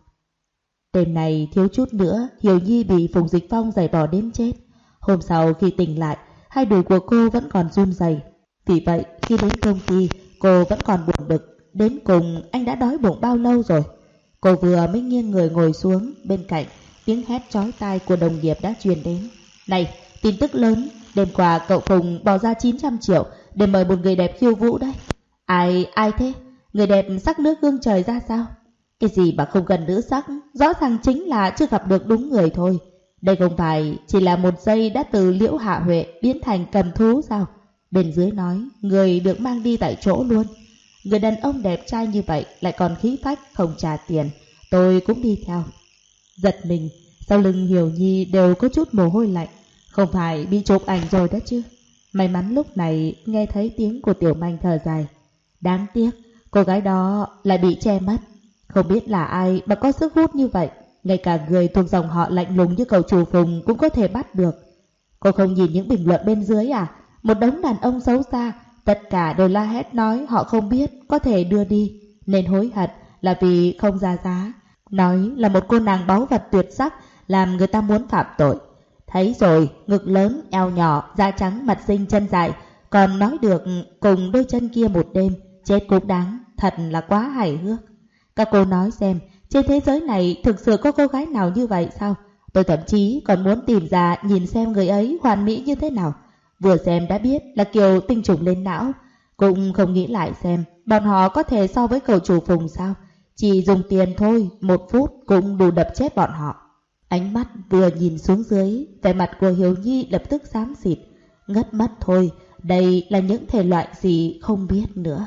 Đêm này thiếu chút nữa, Hiểu Nhi bị Phùng Dịch Phong giày bỏ đến chết. Hôm sau khi tỉnh lại, hai đùi của cô vẫn còn run rẩy. Vì vậy, khi đến công ty, cô vẫn còn buồn bực. Đến cùng, anh đã đói bụng bao lâu rồi? Cô vừa mới nghiêng người ngồi xuống, bên cạnh, tiếng hét chói tai của đồng nghiệp đã truyền đến. Này, tin tức lớn, đêm qua cậu Phùng bỏ ra 900 triệu để mời một người đẹp khiêu vũ đấy. Ai, ai thế? Người đẹp sắc nước gương trời ra sao? Cái gì mà không cần nữ sắc, rõ ràng chính là chưa gặp được đúng người thôi. Đây không phải chỉ là một giây đã từ liễu hạ huệ biến thành cầm thú sao? Bên dưới nói, người được mang đi tại chỗ luôn. Người đàn ông đẹp trai như vậy lại còn khí phách không trả tiền. Tôi cũng đi theo. Giật mình, sau lưng Hiểu Nhi đều có chút mồ hôi lạnh. Không phải bị chụp ảnh rồi đó chứ. May mắn lúc này nghe thấy tiếng của Tiểu Manh thở dài. Đáng tiếc, cô gái đó lại bị che mất. Không biết là ai mà có sức hút như vậy. Ngay cả người thuộc dòng họ lạnh lùng như cầu trù phùng cũng có thể bắt được. Cô không nhìn những bình luận bên dưới à? Một đống đàn ông xấu xa, tất cả đều la hét nói họ không biết, có thể đưa đi. Nên hối hận là vì không ra giá. Nói là một cô nàng báu vật tuyệt sắc, làm người ta muốn phạm tội. Thấy rồi, ngực lớn, eo nhỏ, da trắng, mặt xinh, chân dài, còn nói được cùng đôi chân kia một đêm, chết cũng đáng, thật là quá hài hước. Các cô nói xem, trên thế giới này thực sự có cô gái nào như vậy sao? Tôi thậm chí còn muốn tìm ra nhìn xem người ấy hoàn mỹ như thế nào. Vừa xem đã biết là kiểu tinh trùng lên não. Cũng không nghĩ lại xem bọn họ có thể so với cầu chủ phùng sao. Chỉ dùng tiền thôi, một phút cũng đủ đập chết bọn họ. Ánh mắt vừa nhìn xuống dưới, vẻ mặt của Hiếu Nhi lập tức xám xịt. Ngất mất thôi, đây là những thể loại gì không biết nữa.